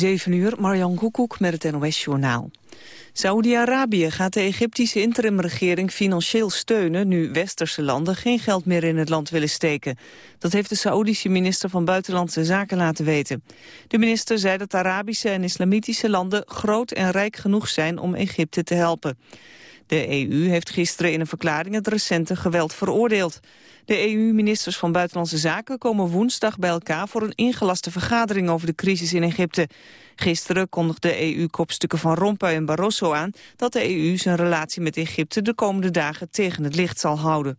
7 uur, Marjan Koekoek met het NOS-journaal. Saoedi-Arabië gaat de Egyptische interimregering financieel steunen... nu westerse landen geen geld meer in het land willen steken. Dat heeft de Saoedische minister van Buitenlandse Zaken laten weten. De minister zei dat Arabische en islamitische landen groot en rijk genoeg zijn om Egypte te helpen. De EU heeft gisteren in een verklaring het recente geweld veroordeeld. De EU-ministers van Buitenlandse Zaken komen woensdag bij elkaar voor een ingelaste vergadering over de crisis in Egypte. Gisteren kondigde EU-kopstukken van Rompuy en Barroso aan dat de EU zijn relatie met Egypte de komende dagen tegen het licht zal houden.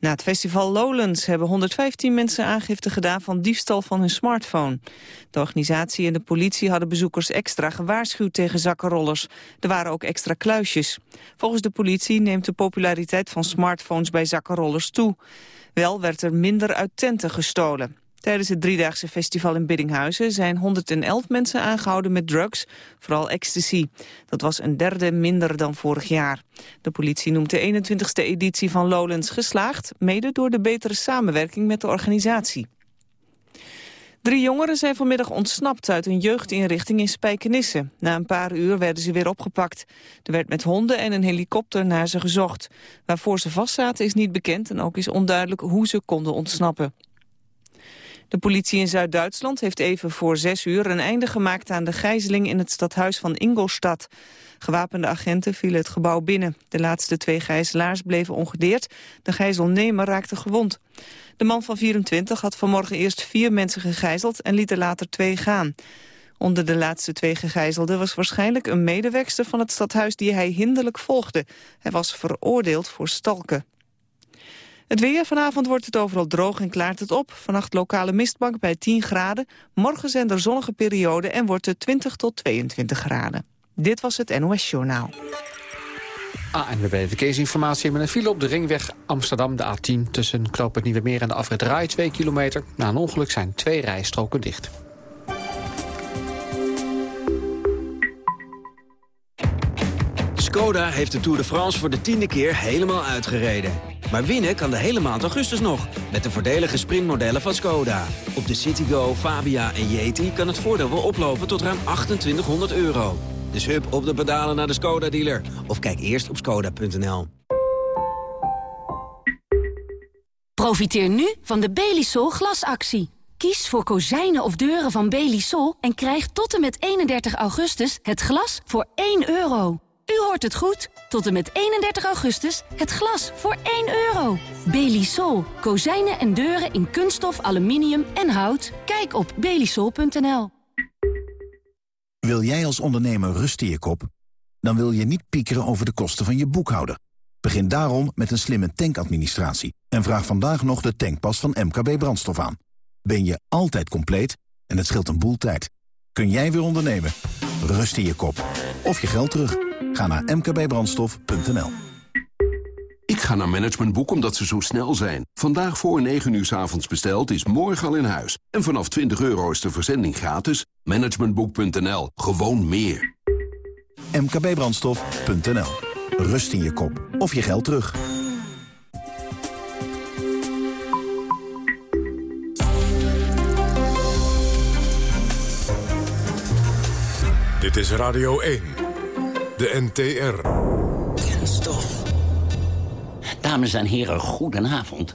Na het festival Lowlands hebben 115 mensen aangifte gedaan van diefstal van hun smartphone. De organisatie en de politie hadden bezoekers extra gewaarschuwd tegen zakkenrollers. Er waren ook extra kluisjes. Volgens de politie neemt de populariteit van smartphones bij zakkenrollers toe. Wel werd er minder uit tenten gestolen. Tijdens het driedaagse festival in Biddinghuizen zijn 111 mensen aangehouden met drugs, vooral ecstasy. Dat was een derde minder dan vorig jaar. De politie noemt de 21ste editie van Lowlands geslaagd, mede door de betere samenwerking met de organisatie. Drie jongeren zijn vanmiddag ontsnapt uit een jeugdinrichting in Spijkenisse. Na een paar uur werden ze weer opgepakt. Er werd met honden en een helikopter naar ze gezocht. Waarvoor ze vastzaten is niet bekend en ook is onduidelijk hoe ze konden ontsnappen. De politie in Zuid-Duitsland heeft even voor zes uur een einde gemaakt aan de gijzeling in het stadhuis van Ingolstadt. Gewapende agenten vielen het gebouw binnen. De laatste twee gijzelaars bleven ongedeerd. De gijzelnemer raakte gewond. De man van 24 had vanmorgen eerst vier mensen gegijzeld en liet er later twee gaan. Onder de laatste twee gegijzelden was waarschijnlijk een medewerkster van het stadhuis die hij hinderlijk volgde. Hij was veroordeeld voor stalken. Het weer. Vanavond wordt het overal droog en klaart het op. Vannacht lokale mistbank bij 10 graden. Morgen zijn er zonnige perioden en wordt het 20 tot 22 graden. Dit was het NOS Journaal. ANWB Verkeersinformatie met een file op de ringweg Amsterdam, de A10... tussen Knoop Nieuwe Meer en de afrit Rai, 2 kilometer. Na een ongeluk zijn twee rijstroken dicht. Skoda heeft de Tour de France voor de tiende keer helemaal uitgereden. Maar winnen kan de hele maand augustus nog, met de voordelige sprintmodellen van Skoda. Op de Citigo, Fabia en Yeti kan het voordeel wel oplopen tot ruim 2800 euro. Dus hup op de pedalen naar de Skoda-dealer. Of kijk eerst op skoda.nl. Profiteer nu van de Belisol glasactie. Kies voor kozijnen of deuren van Belisol en krijg tot en met 31 augustus het glas voor 1 euro. U hoort het goed. Tot en met 31 augustus het glas voor 1 euro. Belisol. Kozijnen en deuren in kunststof, aluminium en hout. Kijk op belisol.nl. Wil jij als ondernemer rust in je kop? Dan wil je niet piekeren over de kosten van je boekhouder. Begin daarom met een slimme tankadministratie. En vraag vandaag nog de tankpas van MKB Brandstof aan. Ben je altijd compleet en het scheelt een boel tijd. Kun jij weer ondernemen? Rust in je kop. Of je geld terug. Ga naar mkbbrandstof.nl. Ik ga naar Managementboek omdat ze zo snel zijn. Vandaag voor 9 uur s avonds besteld is morgen al in huis. En vanaf 20 euro is de verzending gratis. Managementboek.nl. Gewoon meer. mkbbrandstof.nl. Rust in je kop. Of je geld terug. Dit is Radio 1. De NTR. Kenstof. Dames en heren, goedenavond.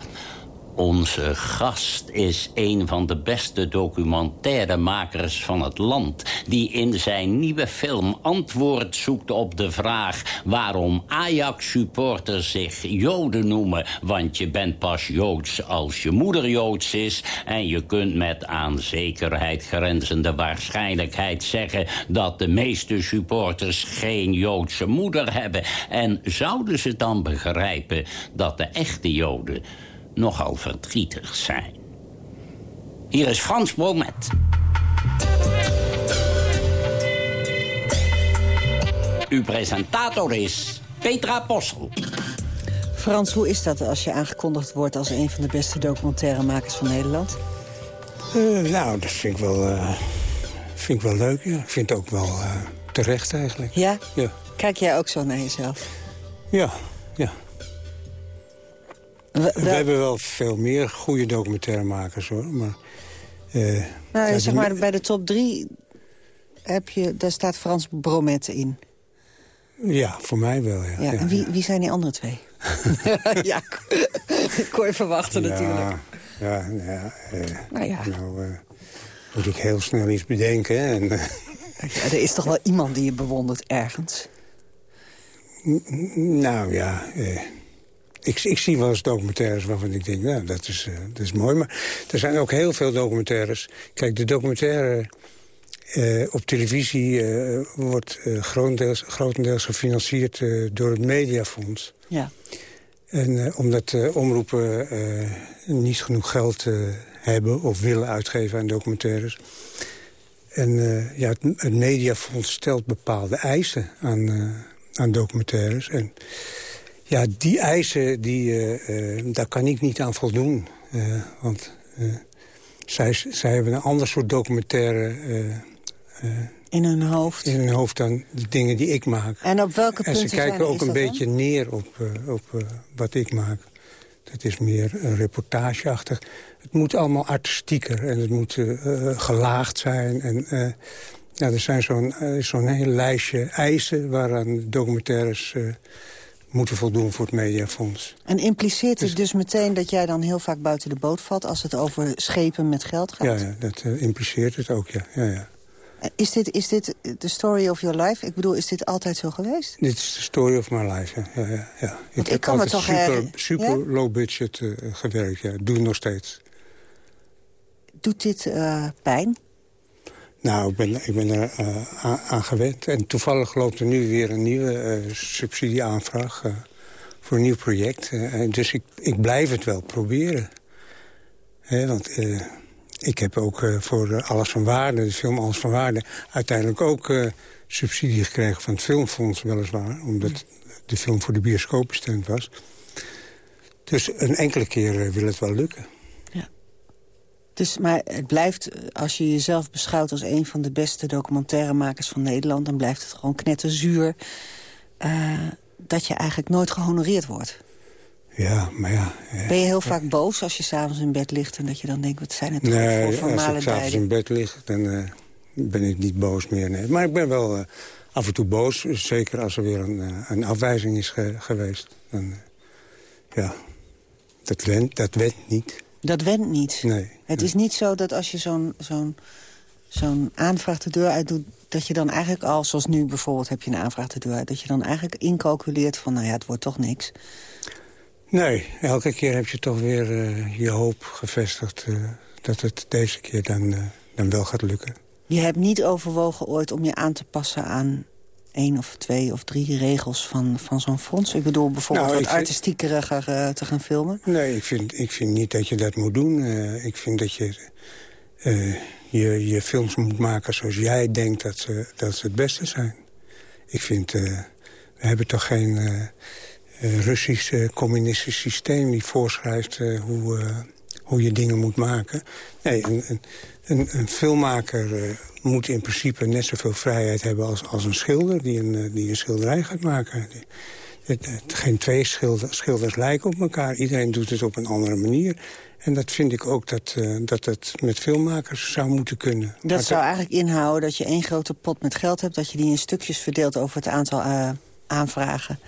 Onze gast is een van de beste documentairemakers van het land... die in zijn nieuwe film antwoord zoekt op de vraag... waarom Ajax-supporters zich Joden noemen. Want je bent pas Joods als je moeder Joods is... en je kunt met aan zekerheid grenzende waarschijnlijkheid zeggen... dat de meeste supporters geen Joodse moeder hebben. En zouden ze dan begrijpen dat de echte Joden nogal verdrietig zijn. Hier is Frans Bomet. Uw presentator is Petra Possel. Frans, hoe is dat als je aangekondigd wordt... als een van de beste documentairemakers van Nederland? Uh, nou, dat vind ik wel, uh, vind ik wel leuk, ja. Ik vind het ook wel uh, terecht eigenlijk. Ja? Ja. Kijk jij ook zo naar jezelf? Ja, We, we, hebben wel veel meer goede documentairemakers, hoor. Maar Uh, nou, zeg maar, bij de top drie heb je, daar staat Frans Bromet in. Ja, voor mij wel, ja. ja, en wie, wie zijn die andere twee? ja, kon je verwachten natuurlijk. Ja, ja, uh, nou ja. Nou, uh, moet ik heel snel iets bedenken. En, ja, er is toch wel iemand die je bewondert ergens? Nou ja, ik, ik, zie wel eens documentaires waarvan ik denk, nou, dat is, dat is mooi. Maar er zijn ook heel veel documentaires. Kijk, de documentaire uh, op televisie uh, wordt grotendeels, grotendeels gefinancierd door het Mediafonds. Ja. En omdat omroepen niet genoeg geld hebben of willen uitgeven aan documentaires. En ja, het, het, Mediafonds stelt bepaalde eisen aan, aan documentaires. En ja, die eisen, die, daar kan ik niet aan voldoen. want zij, zij hebben een ander soort documentaire in hun hoofd? In hun hoofd dan de dingen die ik maak. En op welke punten En ze kijken ook een beetje neer op, op wat ik maak. Dat is meer reportageachtig. Het moet allemaal artistieker en het moet gelaagd zijn. En, ja, er zijn zo'n zo'n heel lijstje eisen waaraan documentaires moeten voldoen voor het Mediafonds. En impliceert het dus, dus meteen dat jij dan heel vaak buiten de boot valt... als het over schepen met geld gaat? Ja, ja dat impliceert het ook, ja. ja, ja. Is dit, is dit de story of your life? Ik bedoel, is dit altijd zo geweest? Dit is de story of my life, ja. ja, ja, ja. Ik, heb altijd toch super, super low budget uh, gewerkt, ja. Doe nog steeds. Doet dit uh, pijn? Nou, ik ben, ik ben er uh, aan gewend. En toevallig loopt er nu weer een nieuwe subsidieaanvraag voor een nieuw project. dus ik, ik blijf het wel proberen. He, want ik heb ook voor Alles van Waarde, de film Alles van Waarde... uiteindelijk ook subsidie gekregen van het Filmfonds, weliswaar. Omdat de film voor de bioscoop bestemd was. Dus een enkele keer wil het wel lukken. Dus, maar het blijft, als je jezelf beschouwt als een van de beste documentairemakers van Nederland... dan blijft het gewoon knetterzuur dat je eigenlijk nooit gehonoreerd wordt. Ja, maar ja... Ben je heel vaak boos als je s'avonds in bed ligt... en dat je dan denkt, wat zijn het nee, voor formale als ik s'avonds in bed lig, dan uh, ben ik niet boos meer. Nee. Maar ik ben wel uh, af en toe boos. Zeker als er weer een, uh, een afwijzing is ge geweest. Dan, ja, dat went, dat went niet. Dat went niet? Nee. Het nee. is niet zo dat als je zo'n zo'n zo'n aanvraag de deur uit doet... dat je dan eigenlijk al, zoals nu bijvoorbeeld heb je een aanvraag de deur uit... dat je dan eigenlijk incalculeert van, nou ja, het wordt toch niks... Nee, elke keer heb je toch weer uh, je hoop gevestigd... Uh, dat het deze keer dan, uh, dan wel gaat lukken. Je hebt niet overwogen ooit om je aan te passen aan één of twee of drie regels van, van zo'n fonds? Ik bedoel bijvoorbeeld nou, wat vind... artistiekeriger te gaan filmen? Nee, ik vind, ik vind niet dat je dat moet doen. ik vind dat je, je je films moet maken zoals jij denkt dat ze, dat ze het beste zijn. Ik vind, we hebben toch geen Russisch communistisch systeem... die voorschrijft hoe, hoe je dingen moet maken. Nee, een, een, een filmmaker moet in principe net zoveel vrijheid hebben... als, als een schilder die een, die een schilderij gaat maken. Het, het, geen twee schilder, schilders lijken op elkaar. Iedereen doet het op een andere manier. En dat vind ik ook dat, uh, dat het met filmmakers zou moeten kunnen. Dat maar zou eigenlijk inhouden dat je één grote pot met geld hebt... dat je die in stukjes verdeelt over het aantal uh, aanvragen.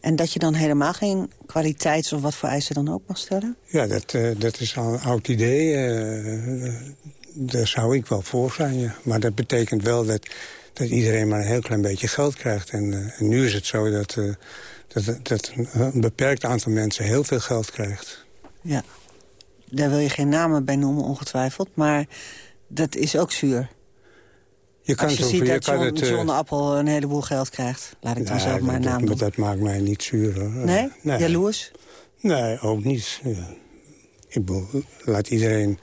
En dat je dan helemaal geen kwaliteits- of wat voor eisen dan ook mag stellen? Ja, dat, uh, dat is al een oud idee. Uh, daar zou ik wel voor zijn, ja. Maar dat betekent wel dat, dat iedereen maar een heel klein beetje geld krijgt. En, uh, en nu is het zo dat, dat, dat een beperkt aantal mensen heel veel geld krijgt. Ja, daar wil je geen namen bij noemen ongetwijfeld. Maar dat is ook zuur. Je kan Als je zo, ziet je dat John, het, John Appel een heleboel geld krijgt. Laat ik dan nee, zelf maar een naam dat, dat maakt mij niet zuur. Hoor. Nee? nee? Jaloers? Nee, ook niet. Ja. Ik bedoel, laat iedereen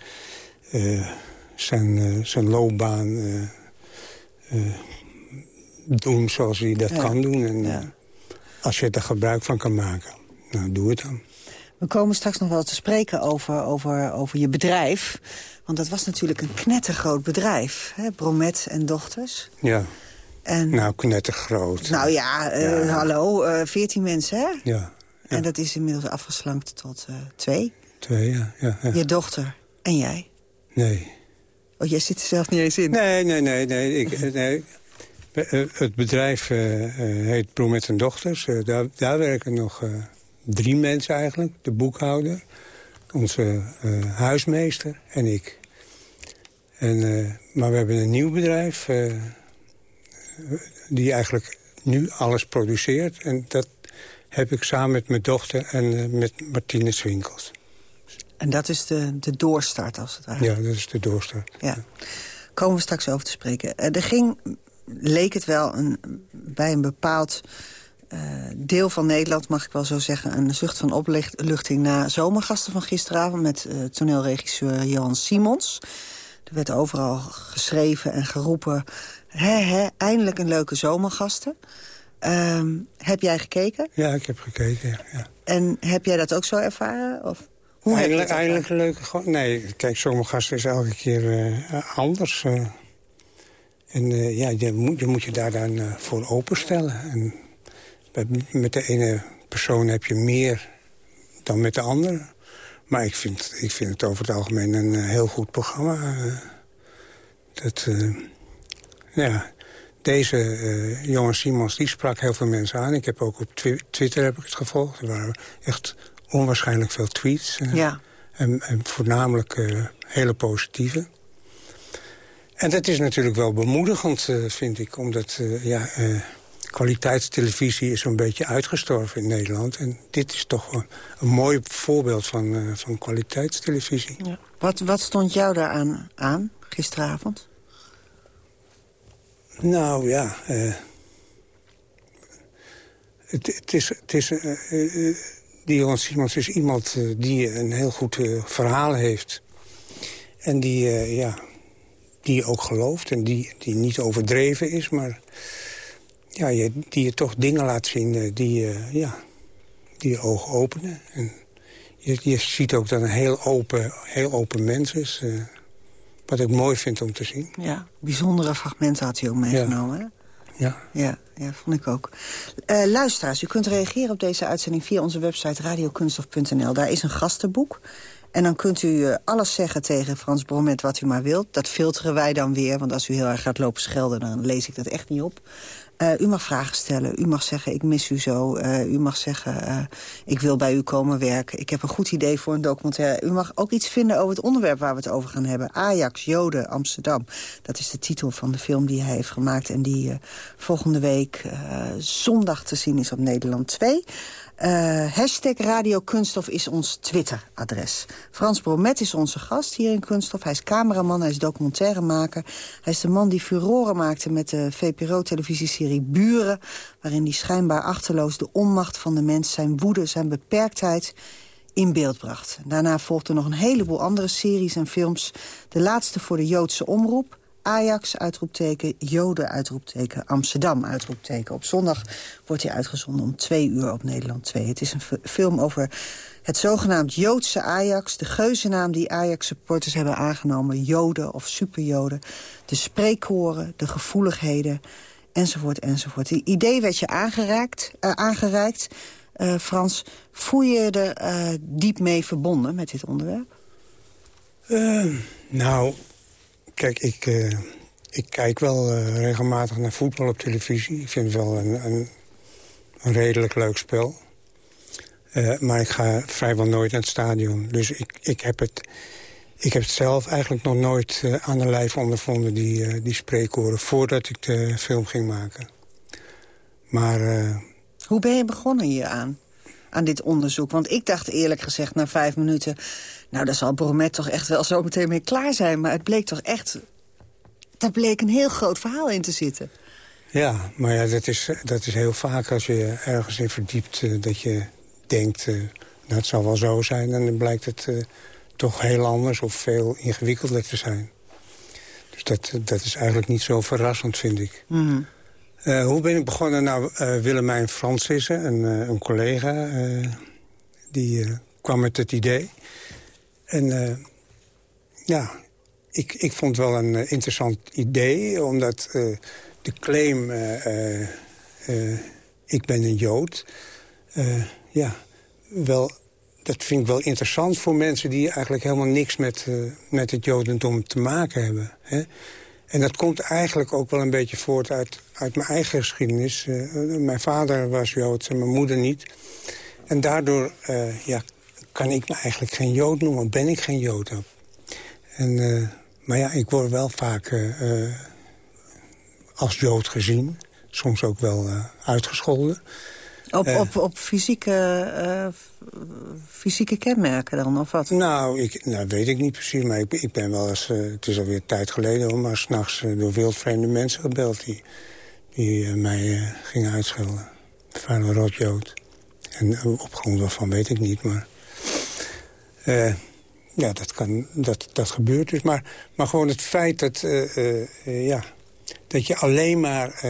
uh, zijn, uh, zijn loopbaan uh, doen zoals hij dat ja. kan doen. En ja. als je er gebruik van kan maken, nou, doe het dan. We komen straks nog wel te spreken over, over, over je bedrijf. Want dat was natuurlijk een knettergroot bedrijf. Hè? Bromet en dochters. Ja. En, nou, knettergroot. Nou ja, uh, hallo, uh, 14 mensen, hè? Ja. En dat is inmiddels afgeslankt tot uh, twee. Twee, ja, ja. Je dochter en jij? Nee. Oh, jij zit er zelf niet eens in. Nee, nee, nee. nee, ik, nee. Het bedrijf heet Bromet en Dochters. daar, daar werken nog drie mensen eigenlijk. De boekhouder, onze huismeester en ik. En, maar we hebben een nieuw bedrijf die eigenlijk nu alles produceert. En dat heb ik samen met mijn dochter en uh, met Martine Swinkels. En dat is de, de doorstart, als het ware? Ja, dat is de doorstart. Ja. Komen we straks over te spreken. Uh, er ging, leek het wel, een, bij een bepaald uh, deel van Nederland... mag ik wel zo zeggen, een zucht van opluchting... na zomergasten van gisteravond met toneelregisseur Johan Simons. Er werd overal geschreven en geroepen... Hè, hè, eindelijk een leuke zomergasten. Um, heb jij gekeken? Ja, ik heb gekeken, ja. En heb jij dat ook zo ervaren? Of hoe eindelijk, eindelijk een leuke... Nee, kijk, zomergasten is elke keer uh, anders. Uh. En uh, ja, je moet, je moet je daar dan voor openstellen. En met de ene persoon heb je meer dan met de andere. Maar ik vind, ik vind het over het algemeen een heel goed programma. dat, ja, deze uh, jongen Simons, die sprak heel veel mensen aan. Ik heb ook op Twitter heb ik het gevolgd. Er waren echt onwaarschijnlijk veel tweets. Uh, ja. en, en, voornamelijk uh, hele positieve. En dat is natuurlijk wel bemoedigend, vind ik. Omdat ja, kwaliteitstelevisie is een beetje uitgestorven in Nederland. En dit is toch een, een mooi voorbeeld van, van kwaliteitstelevisie. Ja. Wat, wat stond jou daaraan aan gisteravond? Nou ja, uh, het, het, is... Het is uh, uh, die Simons is iemand die een heel goed verhaal heeft. En die, ja, die je ook gelooft en die, die niet overdreven is. Maar ja, je, die je toch dingen laat zien die, ja, die je ogen openen. En je, je ziet ook dat een heel open, heel open mens is... Wat ik mooi vind om te zien. Ja, bijzondere fragmenten had hij ook meegenomen, ja. Ja. ja. Ja, vond ik ook. Uh, luisteraars, u kunt reageren op deze uitzending via onze website radiokunstof.nl. Daar is een gastenboek. En dan kunt u uh, alles zeggen tegen Frans Bromet wat u maar wilt. Dat filteren wij dan weer, want als u heel erg gaat lopen schelden... dan lees ik dat echt niet op. Uh, u mag vragen stellen. U mag zeggen, ik mis u zo. Uh, u mag zeggen, uh, ik wil bij u komen werken. Ik heb een goed idee voor een documentaire. U mag ook iets vinden over het onderwerp waar we het over gaan hebben. Ajax, Joden, Amsterdam. Dat is de titel van de film die hij heeft gemaakt... en die volgende week zondag te zien is op Nederland 2. Uh, hashtag Radio Kunststof is ons Twitter-adres. Frans Bromet is onze gast hier in Kunststof. Hij is cameraman, hij is documentairemaker. Hij is de man die furoren maakte met de VPRO-televisieserie Buren... waarin hij schijnbaar achterloos de onmacht van de mens... zijn woede, zijn beperktheid in beeld bracht. Daarna volgden nog een heleboel andere series en films. De laatste voor de Joodse Omroep... Ajax, uitroepteken, Joden, uitroepteken, Amsterdam, uitroepteken. Op zondag wordt hij uitgezonden om twee uur op Nederland 2. Het is een film over het zogenaamd Joodse Ajax. De geuzennaam die Ajax-supporters hebben aangenomen. Joden of superjoden. De spreekkoren, de gevoeligheden, enzovoort, enzovoort. Het idee werd je aangereikt, uh, aangereikt uh, Frans. Voel je er uh, diep mee verbonden met dit onderwerp? nou, Kijk, ik, uh, ik kijk wel uh, regelmatig naar voetbal op televisie. Ik vind het wel een, een, een redelijk leuk spel. Uh, maar ik ga vrijwel nooit naar het stadion. Dus ik, ik, heb, het, ik heb het zelf eigenlijk nog nooit aan de lijf ondervonden... die, die spreekkoren, voordat ik de film ging maken. Maar... Hoe ben je begonnen hier aan? aan dit onderzoek? Want ik dacht eerlijk gezegd na vijf minuten... nou, daar zal Bromet toch echt wel zo meteen mee klaar zijn. Maar het bleek toch echt... daar bleek een heel groot verhaal in te zitten. Ja, maar ja, dat is, dat is heel vaak als je ergens in verdiept... Uh, dat je denkt, uh, nou, het zal wel zo zijn... en dan blijkt het uh, toch heel anders of veel ingewikkelder te zijn. Dus dat, dat is eigenlijk niet zo verrassend, vind ik. Mm uh, hoe ben ik begonnen? Nou, uh, Willemijn Francissen, een, uh, een collega, die kwam met het idee. En ja, ik, ik vond het wel een interessant idee, omdat de claim... ik ben een Jood, ja, wel dat vind ik wel interessant voor mensen... die eigenlijk helemaal niks met, met het jodendom te maken hebben. Hè? En dat komt eigenlijk ook wel een beetje voort uit, uit mijn eigen geschiedenis. Mijn vader was Joods en mijn moeder niet. En daardoor ja, kan ik me eigenlijk geen Jood noemen. Ben ik geen Jood. En, maar ja, ik word wel vaak als Jood gezien. Soms ook wel uitgescholden. Op, op, op fysieke, fysieke kenmerken dan, of wat? Nou, ik, nou, weet ik niet precies, maar ik, ik ben wel eens... Het is alweer een tijd geleden, hoor, maar s'nachts door wildvreemde mensen gebeld... die, die mij gingen uitschelden. Vuile rotjood. En op grond waarvan weet ik niet, maar... ja, dat, kan, dat, dat gebeurt dus. Maar, maar gewoon het feit dat, ja, dat je alleen maar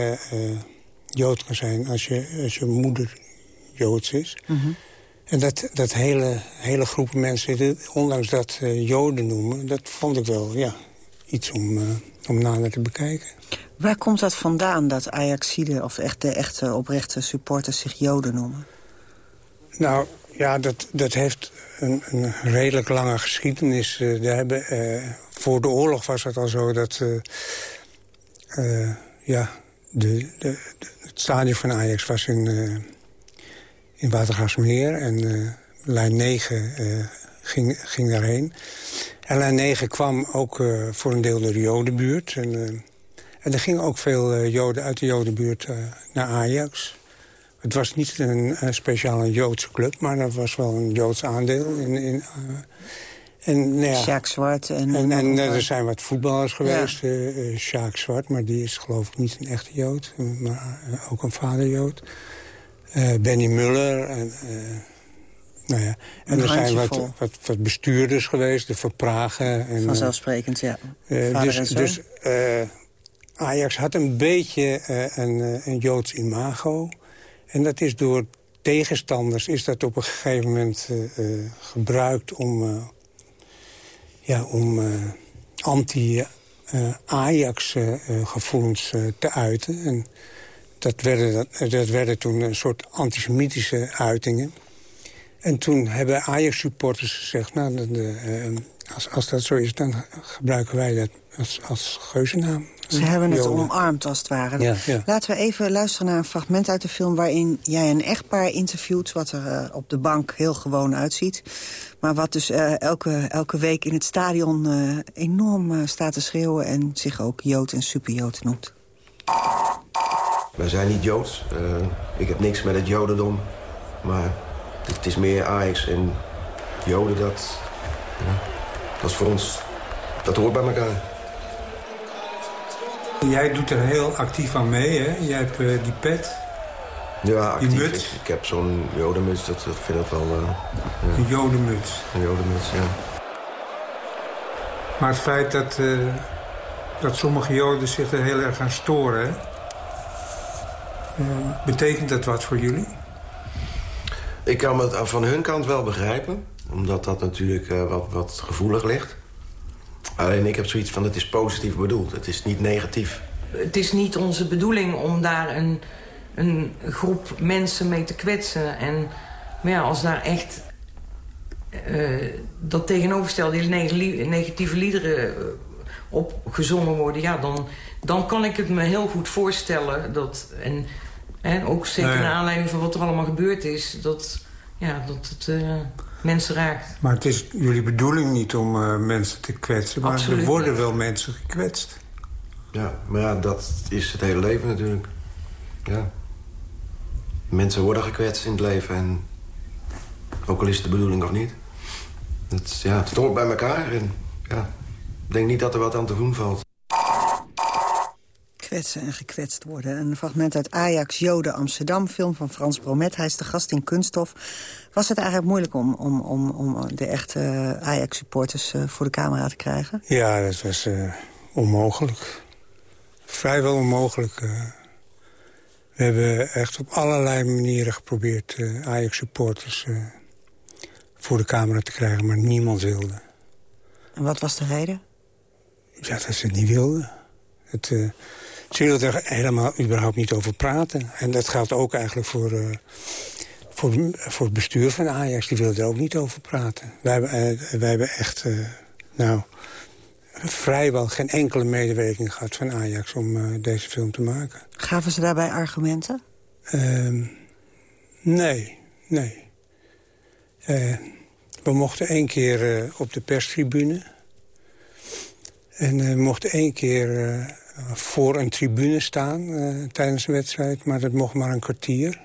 Jood kan zijn als je, als je moeder Joods is. Mhm. En dat, dat hele, hele groepen mensen, ondanks dat uh, Joden noemen... dat vond ik wel ja, iets om, uh, om nader te bekijken. Waar komt dat vandaan, dat Ajaxide of echt de echte oprechte supporters zich Joden noemen? Nou, ja, dat, dat heeft een, een redelijk lange geschiedenis. Uh, hebben, voor de oorlog was het al zo dat... ja, de, de, het stadion van Ajax was in, uh, in Watergraafsmeer. En uh, lijn 9 uh, eh, ging, ging daarheen. En lijn 9 kwam ook voor een deel door de Jodenbuurt. En, en er gingen ook veel Joden uit de Jodenbuurt naar Ajax. Het was niet een, een speciale Joodse club, maar er was wel een Joods aandeel in, in en, nou ja, Sjaak Zwart. En, en, en er zijn wat voetballers geweest. Ja. Uh, Sjaak Zwart, maar die is geloof ik niet een echte Jood. Maar ook een vader Jood. Benny Muller. En, nou ja. en er zijn wat, wat, wat, bestuurders geweest. De Verpragen. En, Vanzelfsprekend, ja. dus dus Ajax had een beetje een, een Joods imago. En dat is door tegenstanders is dat op een gegeven moment gebruikt om ja, om anti-Ajax-gevoelens uh, te uiten. En dat werden, dat, werden toen een soort antisemitische uitingen. En toen hebben Ajax-supporters gezegd... Nou, als, als dat zo is, dan gebruiken wij dat als, als geuzennaam. Ze hebben het omarmd, als het ware. Laten we even luisteren naar een fragment uit de film... waarin jij een echtpaar interviewt... wat er uh, op de bank heel gewoon uitziet. Maar wat dus uh, elke, elke week in het stadion uh, enorm staat te schreeuwen... en zich ook Jood en superjood noemt. Wij zijn niet Joods. ik heb niks met het Jodendom. Maar het is meer Ajax en Joden, dat... Ja, dat is voor ons... Dat hoort bij elkaar. Jij doet er heel actief aan mee, hè? Jij hebt uh, die pet. Ja, actief. Die muts. Ik, heb zo'n jodenmuts, dat, dat vind ik wel... Uh, ja. Een jodenmuts. Een jodenmuts, ja. Maar het feit dat, uh, dat sommige joden zich er heel erg aan storen... betekent dat wat voor jullie? Ik kan het van hun kant wel begrijpen. Omdat dat natuurlijk wat, wat gevoelig ligt. Alleen ik heb zoiets van, het is positief bedoeld. Het is niet negatief. Het is niet onze bedoeling om daar een, een groep mensen mee te kwetsen. En, maar ja, als daar echt uh, dat tegenoverstelde, die negatieve liederen uh, op gezongen worden... ja, dan, dan kan ik het me heel goed voorstellen dat... En, en ook zeker naar aanleiding van wat er allemaal gebeurd is... dat, ja, dat het... Uh, mensen raakt. Maar het is jullie bedoeling niet om uh, mensen te kwetsen... maar Absoluut. er worden wel mensen gekwetst. Ja, maar ja, dat is het hele leven natuurlijk. Ja. Mensen worden gekwetst in het leven en... ook al is het de bedoeling of niet. Het, ja, het hoort bij elkaar en ja, ik denk niet dat er wat aan te doen valt kwetsen en gekwetst worden. Een fragment uit Ajax Joden Amsterdam, film van Frans Bromet. Hij is de gast in Kunststof. Was het eigenlijk moeilijk om, om, om, om de echte Ajax-supporters uh, voor de camera te krijgen? Ja, dat was uh, onmogelijk. Vrijwel onmogelijk. Uh, we hebben echt op allerlei manieren geprobeerd Ajax-supporters voor de camera te krijgen, maar niemand wilde. En wat was de reden? Ja, dat ze het niet wilden. Het, ze wilden er helemaal überhaupt niet over praten. En dat geldt ook eigenlijk voor, uh, voor, voor het bestuur van Ajax, die wilde er ook niet over praten. Wij hebben, uh, wij hebben echt, uh, nou, vrijwel geen enkele medewerking gehad van Ajax om deze film te maken. Gaven ze daarbij argumenten? Ehm, nee, nee. we mochten één keer op de perstribune. En we mochten één keer voor een tribune staan tijdens een wedstrijd. Maar dat mocht maar een kwartier.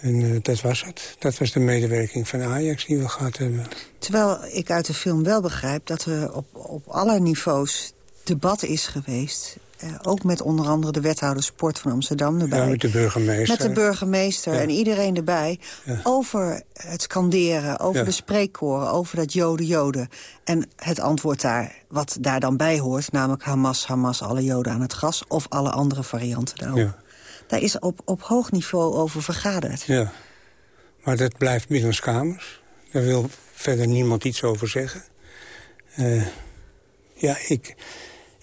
En uh, dat was het. Dat was de medewerking van Ajax die we gehad hebben. Terwijl ik uit de film wel begrijp dat er op, op alle niveaus debat is geweest. Uh, ook met onder andere de wethouder sport van Amsterdam erbij. Ja, met de burgemeester. Met de burgemeester ja. en iedereen erbij. Ja. Over het skanderen, over de spreekkoren, over dat joden, joden. En het antwoord daar, wat daar dan bij hoort... namelijk Hamas, Hamas, alle joden aan het gas... of alle andere varianten daarop. Daar is op, op hoog niveau over vergaderd. Ja, maar dat blijft binnenskamers. Daar wil verder niemand iets over zeggen. Uh, ja, ik,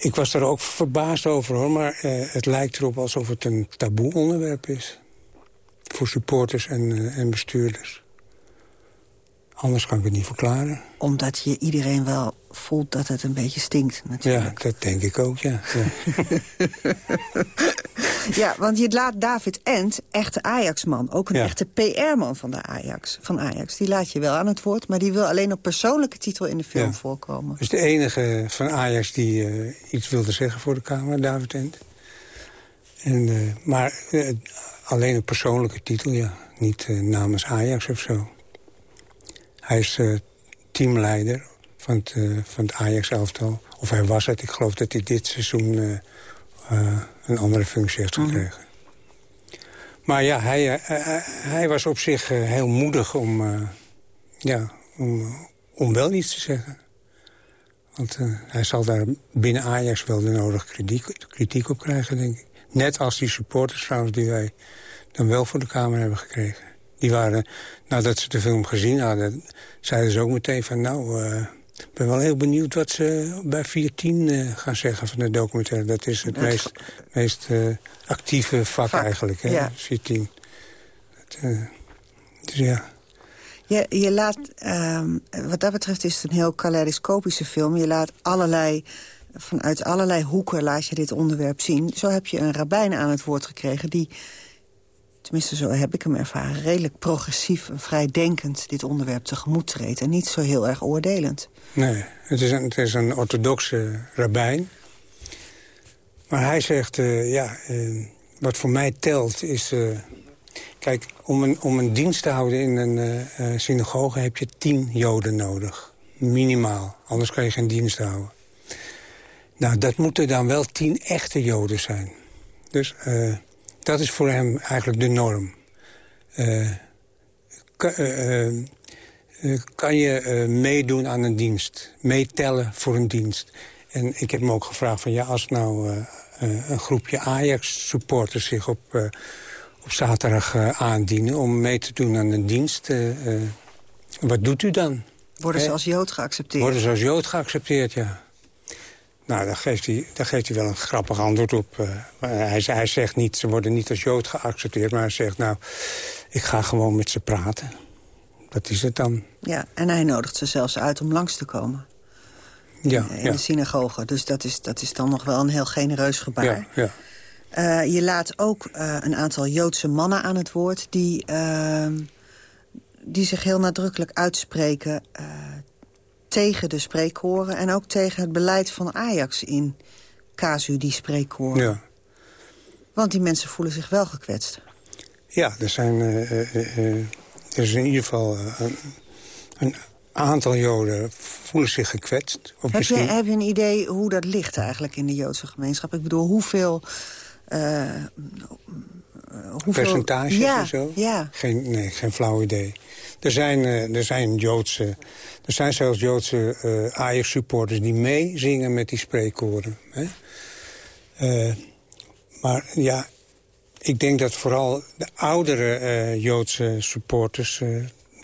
ik was daar ook verbaasd over, hoor. Maar uh, het lijkt erop alsof het een taboe onderwerp is. Voor supporters en, uh, en bestuurders. Anders kan ik het niet verklaren. Omdat je iedereen wel voelt dat het een beetje stinkt, natuurlijk. Ja, dat denk ik ook, ja. Ja, ja want je laat David Ent, echte Ajax-man... ook een ja. echte PR-man van, de Ajax, van Ajax... die laat je wel aan het woord... maar die wil alleen op persoonlijke titel in de film ja. voorkomen. Dus de enige van Ajax die uh, iets wilde zeggen voor de Kamer, David Ent. En, uh, maar uh, alleen een persoonlijke titel, ja. Niet namens Ajax of zo. Hij is uh, teamleider van het, uh, van het Ajax-elftal. Of hij was het. Ik geloof dat hij dit seizoen uh, een andere functie heeft gekregen. Mm. Maar ja, hij, hij was op zich heel moedig om, ja, om, om wel iets te zeggen. Want hij zal daar binnen Ajax wel de nodige kritiek, kritiek op krijgen, denk ik. Net als die supporters trouwens die wij dan wel voor de Kamer hebben gekregen. Die waren, nadat ze de film gezien hadden, zeiden ze ook meteen van... nou, uh, ik ben wel heel benieuwd wat ze bij 410 uh, gaan zeggen van de documentaire. Dat is het meest, meest uh, actieve vak, vak, eigenlijk, hè, ja. 410. Dat, dus ja. Je, je laat, um, wat dat betreft is het een heel kaleidoscopische film. Je laat allerlei, vanuit allerlei hoeken laat je dit onderwerp zien. Zo heb je een rabbijn aan het woord gekregen... die tenminste zo heb ik hem ervaren... redelijk progressief en vrijdenkend dit onderwerp tegemoet treedt... en niet zo heel erg oordelend. Nee, het is een, het is een orthodoxe rabbijn. Maar hij zegt, uh, ja, uh, wat voor mij telt is... Uh, kijk, om een, om een dienst te houden in een synagoge heb je tien joden nodig. Minimaal, anders kan je geen dienst houden. Nou, dat moeten dan wel tien echte joden zijn. Dus dat is voor hem eigenlijk de norm. Uh, kan, uh, uh, kan je meedoen aan een dienst? Meetellen voor een dienst? En ik heb hem ook gevraagd van ja, als nou een groepje Ajax-supporters zich op, op zaterdag aandienen... om mee te doen aan een dienst, wat doet u dan? Worden ze als Jood geaccepteerd? Worden ze als Jood geaccepteerd, ja. Nou, daar geeft hij, daar geeft hij wel een grappig antwoord op. Uh, hij, hij zegt niet, ze worden niet als Jood geaccepteerd... maar hij zegt, nou, ik ga gewoon met ze praten. Dat is het dan. Ja, en hij nodigt ze zelfs uit om langs te komen. Ja, in ja. de synagoge. Dus dat is, dat is dan nog wel een heel genereus gebaar. Ja, ja. Uh, je laat ook uh, een aantal Joodse mannen aan het woord... die, ehm, die zich heel nadrukkelijk uitspreken tegen de spreekkoren... en ook tegen het beleid van Ajax in casu die spreekkoren. Ja. Want die mensen voelen zich wel gekwetst. Ja, er zijn uh, uh, uh, er is in ieder geval een, een, aantal Joden voelen zich gekwetst. Of heb, misschien... je, heb je een idee hoe dat ligt eigenlijk in de Joodse gemeenschap? Ik bedoel, hoeveel... hoeveel... Percentages ja, en zo? Ja. Geen, nee, geen flauw idee. Er zijn, er zijn Joodse er zijn zelfs Joodse uh, Ajax-supporters die meezingen met die spreekkoren. Hè? Uh, maar ja, ik denk dat vooral de oudere uh, Joodse supporters...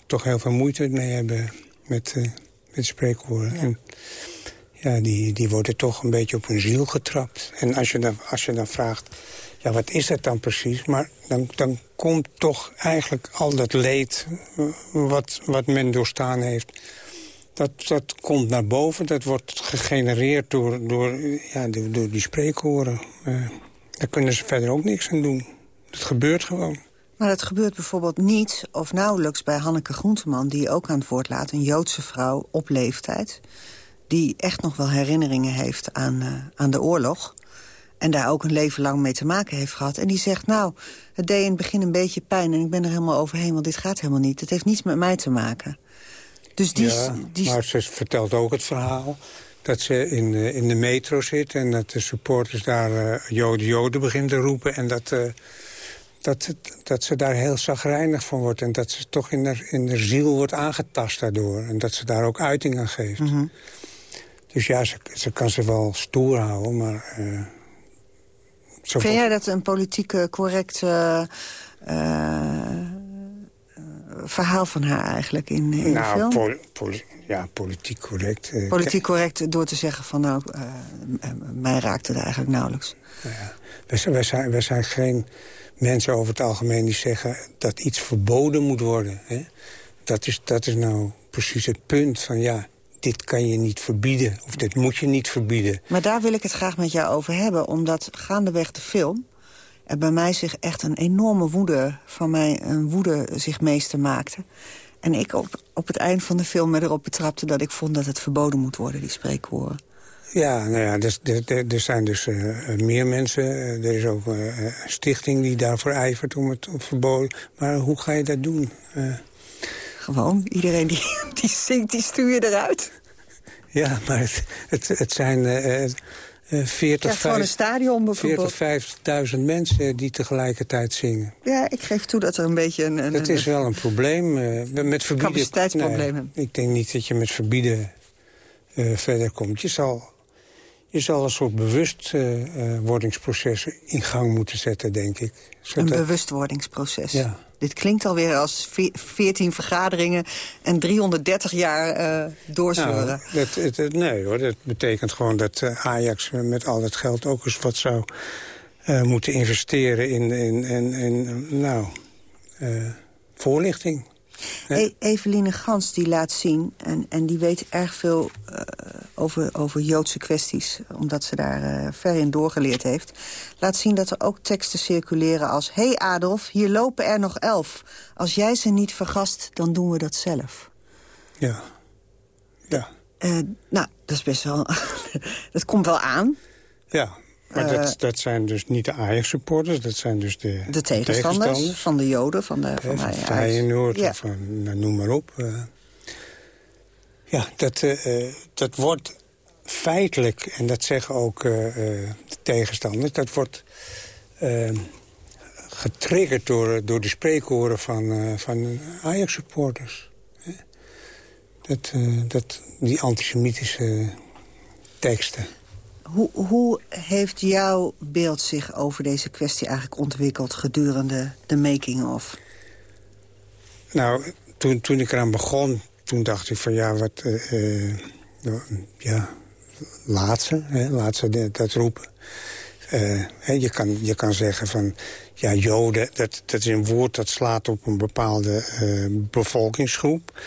toch heel veel moeite mee hebben met, met spreekkoren. Ja. En, ja, die, die worden toch een beetje op hun ziel getrapt. En als je dan, als je dan vraagt, ja, wat is dat dan precies? Maar dan, dan komt toch eigenlijk al dat leed eh, wat, wat men doorstaan heeft... Dat, dat komt naar boven, dat wordt gegenereerd door, door, ja, door, die spreekhoren. Uh, daar kunnen ze verder ook niks aan doen. Het gebeurt gewoon. Maar dat gebeurt bijvoorbeeld niet of nauwelijks bij Hanneke Groenteman... die ook aan het woord laat, een Joodse vrouw op leeftijd... die echt nog wel herinneringen heeft aan, uh, aan de oorlog... en daar ook een leven lang mee te maken heeft gehad. En die zegt, nou, het deed in het begin een beetje pijn... en ik ben er helemaal overheen, want dit gaat helemaal niet. Het heeft niets met mij te maken. Dus die, ja, die... maar ze vertelt ook het verhaal dat ze in, uh, in de metro zit... en dat de supporters daar uh, joden, joden beginnen te roepen... en dat, uh, dat, dat ze daar heel zagrijnig van wordt... en dat ze toch in de, in de ziel wordt aangetast daardoor. En dat ze daar ook uiting aan geeft. Mhm. Dus ja, ze, ze kan ze wel stoer houden, maar... Vind jij dat een politieke correcte verhaal van haar eigenlijk in, in nou, de film? Pol, pol, ja, politiek correct. Uh, politiek correct door te zeggen van nou, mij raakte het eigenlijk nauwelijks. Ja, wij, wij, zijn, wij zijn geen mensen over het algemeen die zeggen dat iets verboden moet worden. Hè? Dat, is, dat is nou precies het punt van ja, dit kan je niet verbieden. Of dit moet je niet verbieden. Maar daar wil ik het graag met jou over hebben. Omdat gaandeweg de film er bij mij zich echt een enorme woede van mij een woede zich meester maakte. En ik op, op het eind van de film me erop betrapte dat ik vond dat het verboden moet worden, die spreekwoorden. Ja, nou ja, er, er, er zijn dus uh, meer mensen. er is ook uh, een stichting die daarvoor ijvert om het verboden. Maar hoe ga je dat doen? Uh... Gewoon, iedereen die, die zingt, die stuur je eruit. Ja, maar het, het, het zijn... Uh, 40, ja, 50, een stadion bijvoorbeeld. 40, 50.000 mensen die tegelijkertijd zingen. Ja, ik geef toe dat er een beetje een... een dat is wel een probleem. Uh, met verbieden, capaciteitsprobleem. Nee, ik denk niet dat je met verbieden uh, verder komt. Je zal, je zal een soort bewustwordingsproces in gang moeten zetten, denk ik. Zodat... Een bewustwordingsproces. Ja. Dit klinkt alweer als 14 vergaderingen en 330 jaar uh, nee hoor, dat betekent gewoon dat uh, Ajax met al dat geld ook eens wat zou moeten investeren in, in, in, in nou, voorlichting. E Eveline Gans die laat zien, en, en die weet erg veel uh, over, over Joodse kwesties... omdat ze daar uh, ver in doorgeleerd heeft... laat zien dat er ook teksten circuleren als... hey Adolf, hier lopen er nog elf. Als jij ze niet vergast, dan doen we dat zelf. Ja. Ja. Uh, nou, dat is best wel... dat komt wel aan. Ja, maar dat, Eh, dat zijn dus niet de Ajax-supporters, dat zijn dus de, de tegenstanders, tegenstanders. van de Joden, van de van, Ajax. Feyenoord, Ja. of nou, noem maar op. eh. ja, dat, eh, dat wordt feitelijk, en dat zeggen ook de tegenstanders... dat wordt getriggerd door, door de spreekhoren van, van Ajax-supporters. Dat, dat, die antisemitische teksten. Hoe, hoe heeft jouw beeld zich over deze kwestie eigenlijk ontwikkeld... gedurende de making-of? Nou, toen, toen ik eraan begon, toen dacht ik van ja, wat... eh, eh, ja, laat ze, hè, dat roepen. Eh, hè, je, kan, je kan zeggen van, ja, joden, dat, dat is een woord dat slaat op een bepaalde eh, bevolkingsgroep.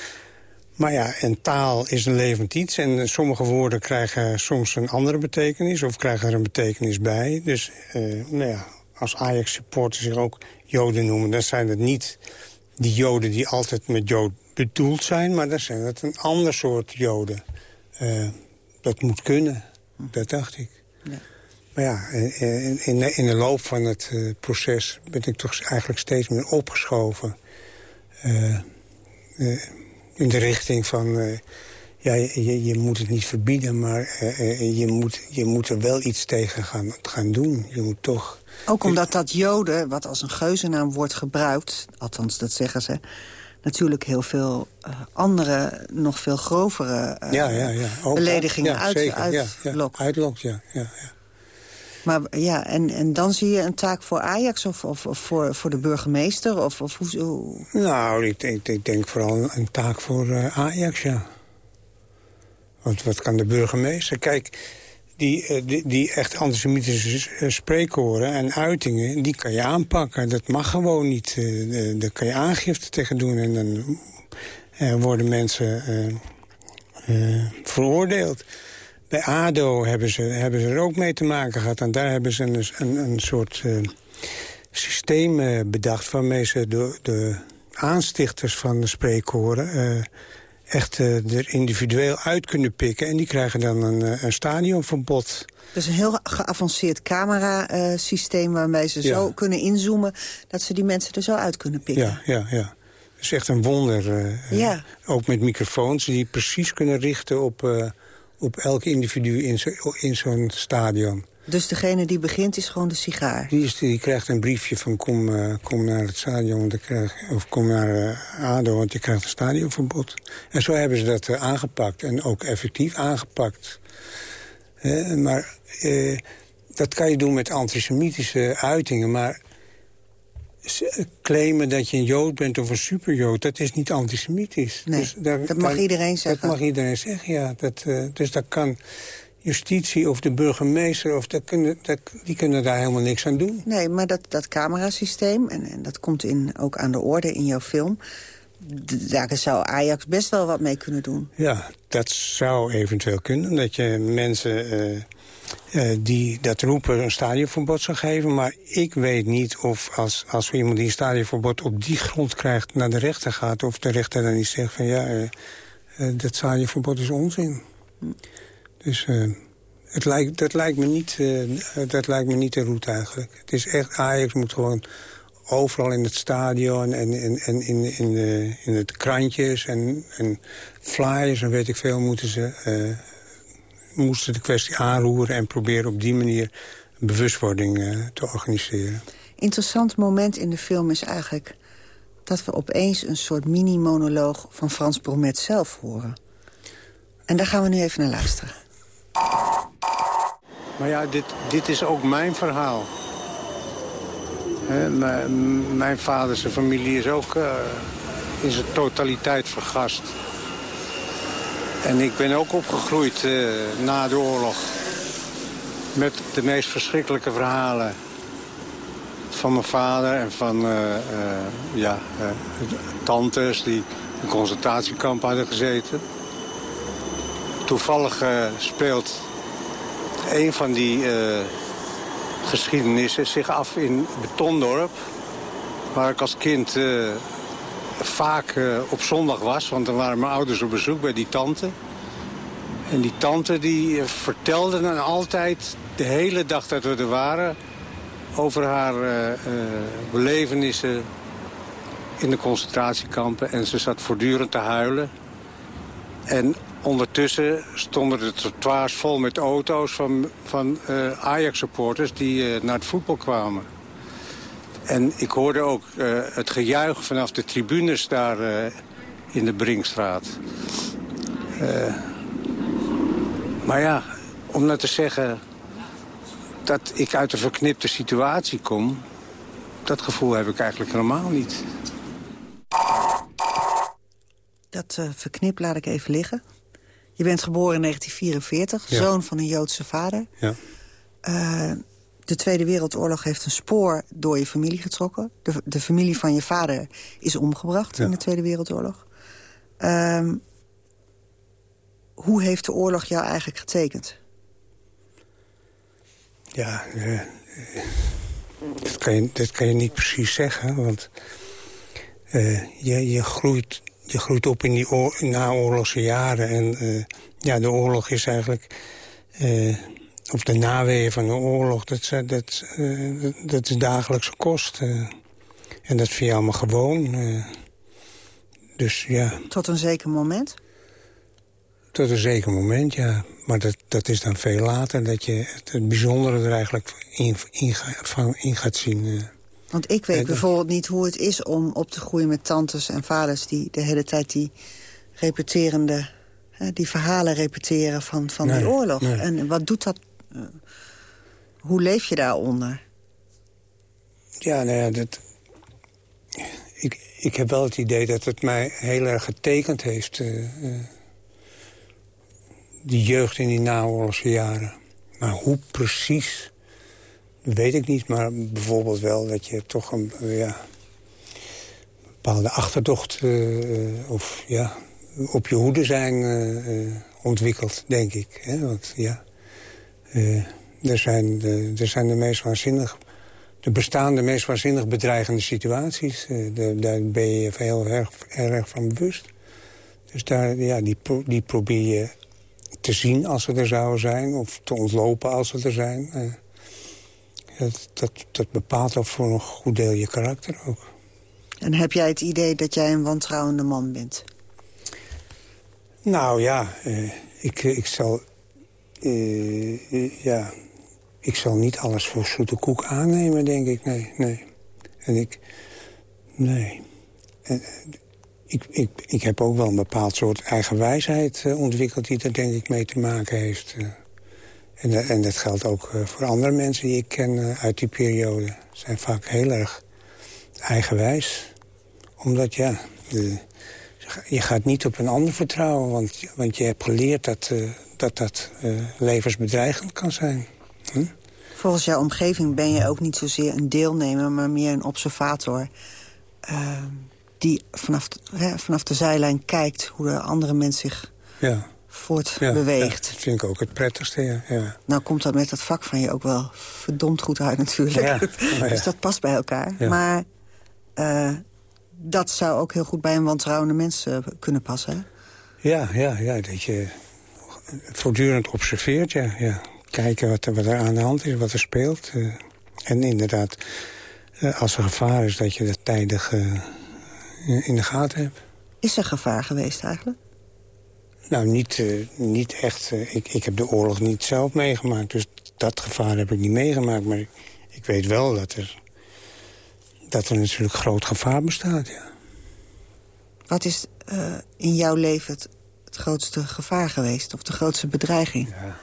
Maar ja, en taal is een levend iets. En sommige woorden krijgen soms een andere betekenis... of krijgen er een betekenis bij. Dus eh, nou ja, als Ajax-supporters zich ook Joden noemen... dan zijn het niet die Joden die altijd met Jood bedoeld zijn... maar dan zijn het een ander soort Joden. Eh, dat moet kunnen, dat dacht ik. Ja. Maar ja, in, in, in de loop van het eh, proces ben ik toch eigenlijk steeds meer opgeschoven... eh, eh, in de richting van... eh, ja, je, je moet het niet verbieden, maar eh, eh, je, moet, je moet er wel iets tegen gaan, gaan doen. Je moet toch... Ook omdat dat Joden, wat als een geuzennaam wordt gebruikt... althans, dat zeggen ze... natuurlijk heel veel andere, nog veel grovere ja, ja, ja. Ook- beledigingen uit, zeker, uitlokt. Uitlokt, ja. ja, ja. Maar ja, en, en dan zie je een taak voor Ajax of, of, of voor, voor de burgemeester? Of, of hoe, Nou, ik ik denk vooral een, taak voor eh, Ajax, ja. Want wat kan de burgemeester? Kijk, die, die, die echt antisemitische spreekhoren en uitingen... die kan je aanpakken. Dat mag gewoon niet. daar kan je aangifte tegen doen. En dan worden mensen veroordeeld. Bij ADO hebben ze, hebben ze er ook mee te maken gehad. En daar hebben ze een, een, een soort systeem bedacht... waarmee ze de, de aanstichters van de spreekhoren echt uh, er individueel uit kunnen pikken. En die krijgen dan een, een stadionverbod. Dus een heel geavanceerd camerasysteem waarmee ze zo kunnen inzoomen... dat ze die mensen er zo uit kunnen pikken. Ja, ja, ja. Dat is echt een wonder. ja. Ook met microfoons die precies kunnen richten op, op elk individu in zo'n zo stadion. Dus degene die begint is gewoon de sigaar? Die, is, die krijgt een briefje van kom, uh, kom naar het stadion krijg, of kom naar uh, ADO, want je krijgt een stadionverbod. En zo hebben ze dat uh, aangepakt en ook effectief aangepakt. maar dat kan je doen met antisemitische uitingen, maar claimen dat je een Jood bent of een superjood, dat is niet antisemitisch. Nee, dus daar, dat mag daar, iedereen zeggen. Dat mag iedereen zeggen, ja. Dat, dus dat kan justitie of de burgemeester... Of dat kunnen, dat, die kunnen daar helemaal niks aan doen. Nee, maar dat, dat camerasysteem, en, en dat komt in, ook aan de orde in jouw film... daar zou Ajax best wel wat mee kunnen doen. Ja, dat zou eventueel kunnen. Dat je mensen uh, die dat roepen een stadionverbod zou geven. Maar ik weet niet of als, als iemand die een stadionverbod op die grond krijgt... naar de rechter gaat, of de rechter dan niet zegt van... ja, uh, dat stadionverbod is onzin. Dus het lijkt, dat, lijkt me niet, dat lijkt me niet de route eigenlijk. Het is echt, Ajax moet gewoon overal in het stadion en, en, in, in, de, in het krantjes en, en flyers en weet ik veel... moeten ze moesten de kwestie aanroeren en proberen op die manier bewustwording uh, te organiseren. Interessant moment in de film is eigenlijk dat we opeens een soort mini-monoloog van Frans Bromet zelf horen. En daar gaan we nu even naar luisteren. Maar ja, dit, dit is ook mijn verhaal. mijn vader, zijn familie is ook uh, in zijn totaliteit vergast. En ik ben ook opgegroeid uh, na de oorlog. Met de meest verschrikkelijke verhalen. Van mijn vader en van uh, ja, tantes die in een concentratiekamp hadden gezeten. Toevallig speelt een van die geschiedenissen zich af in Betondorp. Waar ik als kind vaak op zondag was. Want dan waren mijn ouders op bezoek bij die tante. En die tante die vertelde dan altijd de hele dag dat we er waren... over haar belevenissen in de concentratiekampen. En ze zat voortdurend te huilen. En Ondertussen stonden de trottoirs vol met auto's van, van Ajax-supporters die naar het voetbal kwamen. En ik hoorde ook uh, het gejuich vanaf de tribunes daar in de Brinkstraat. maar ja, om nou te zeggen dat ik uit een verknipte situatie kom... dat gevoel heb ik eigenlijk helemaal niet. Dat verknip laat ik even liggen. Je bent geboren in 1944, zoon van een Joodse vader. Ja. De Tweede Wereldoorlog heeft een spoor door je familie getrokken. De, de familie van je vader is omgebracht in de Tweede Wereldoorlog. Uh, hoe heeft de oorlog jou eigenlijk getekend? Ja, uh, dat, kan je, dat kan je niet precies zeggen. Want uh, je, je groeit je groeit op in die naoorlogse jaren. En uh, ja, de oorlog is eigenlijk... Uh, of de naweeën van de oorlog, dat, dat, uh, dat is dagelijkse kost. en dat vind je allemaal gewoon. dus ja. Tot een zeker moment? Tot een zeker moment, ja. Maar dat, dat is dan veel later dat je het, bijzondere er eigenlijk in, in, in gaat zien. Want ik weet bijvoorbeeld niet hoe het is om op te groeien met tantes en vaders... die de hele tijd die repeterende, die verhalen repeteren van, van die oorlog. En wat doet dat? Eh, hoe leef je daaronder? Ja, nou ja, dat, ik, ik heb wel het idee dat het mij heel erg getekend heeft. Uh, die jeugd in die naoorlogse jaren. Maar hoe precies, weet ik niet. Maar bijvoorbeeld wel dat je toch een bepaalde achterdocht... Of ja, op je hoede zijn uh, ontwikkeld, denk ik. Hè? Want ja, er, zijn de, er zijn de meest waanzinnig... De bestaande meest waanzinnig bedreigende situaties. daar ben je heel erg, erg van bewust. Dus daar, ja, die, die probeer je te zien als ze er zouden zijn... of te ontlopen als ze er zijn. Uh, dat, dat, bepaalt ook voor een goed deel je karakter ook. En heb jij het idee dat jij een wantrouwende man bent? Nou ja, ik, ik zal... Uh, ja, ik zal niet alles voor zoete koek aannemen, denk ik. Nee, nee. En ik... Nee. En, ik, ik, ik heb ook wel een bepaald soort eigen wijsheid ontwikkeld... die er denk ik mee te maken heeft. En, en dat geldt ook voor andere mensen die ik ken uit die periode. Zijn vaak heel erg eigenwijs. Omdat, ja, je gaat niet op een ander vertrouwen... want, want je hebt geleerd dat dat, dat levensbedreigend kan zijn. Hm? Volgens jouw omgeving ben je ook niet zozeer een deelnemer... maar meer een observator... Ehm, die vanaf, hè, vanaf de zijlijn kijkt hoe de andere mens zich ja. voortbeweegt. Ja, dat vind ik ook het prettigste, ja. Nou komt dat met dat vak van je ook wel verdomd goed uit natuurlijk. dus dat past bij elkaar. Maar uh, dat zou ook heel goed bij een wantrouwende mens uh, kunnen passen. Ja, ja, ja, dat je voortdurend observeert, ja. ja. Kijken wat er, wat er aan de hand is, wat er speelt. Uh, en inderdaad, als er gevaar is, dat je dat tijdig in de gaten heb. Is er gevaar geweest eigenlijk? Nou, niet, niet echt. Ik, ik heb de oorlog niet zelf meegemaakt. Dus dat gevaar heb ik niet meegemaakt. Maar ik, ik weet wel dat er, dat er natuurlijk groot gevaar bestaat, ja. Wat is uh, in jouw leven het, het, grootste gevaar geweest? Of de grootste bedreiging? Ja.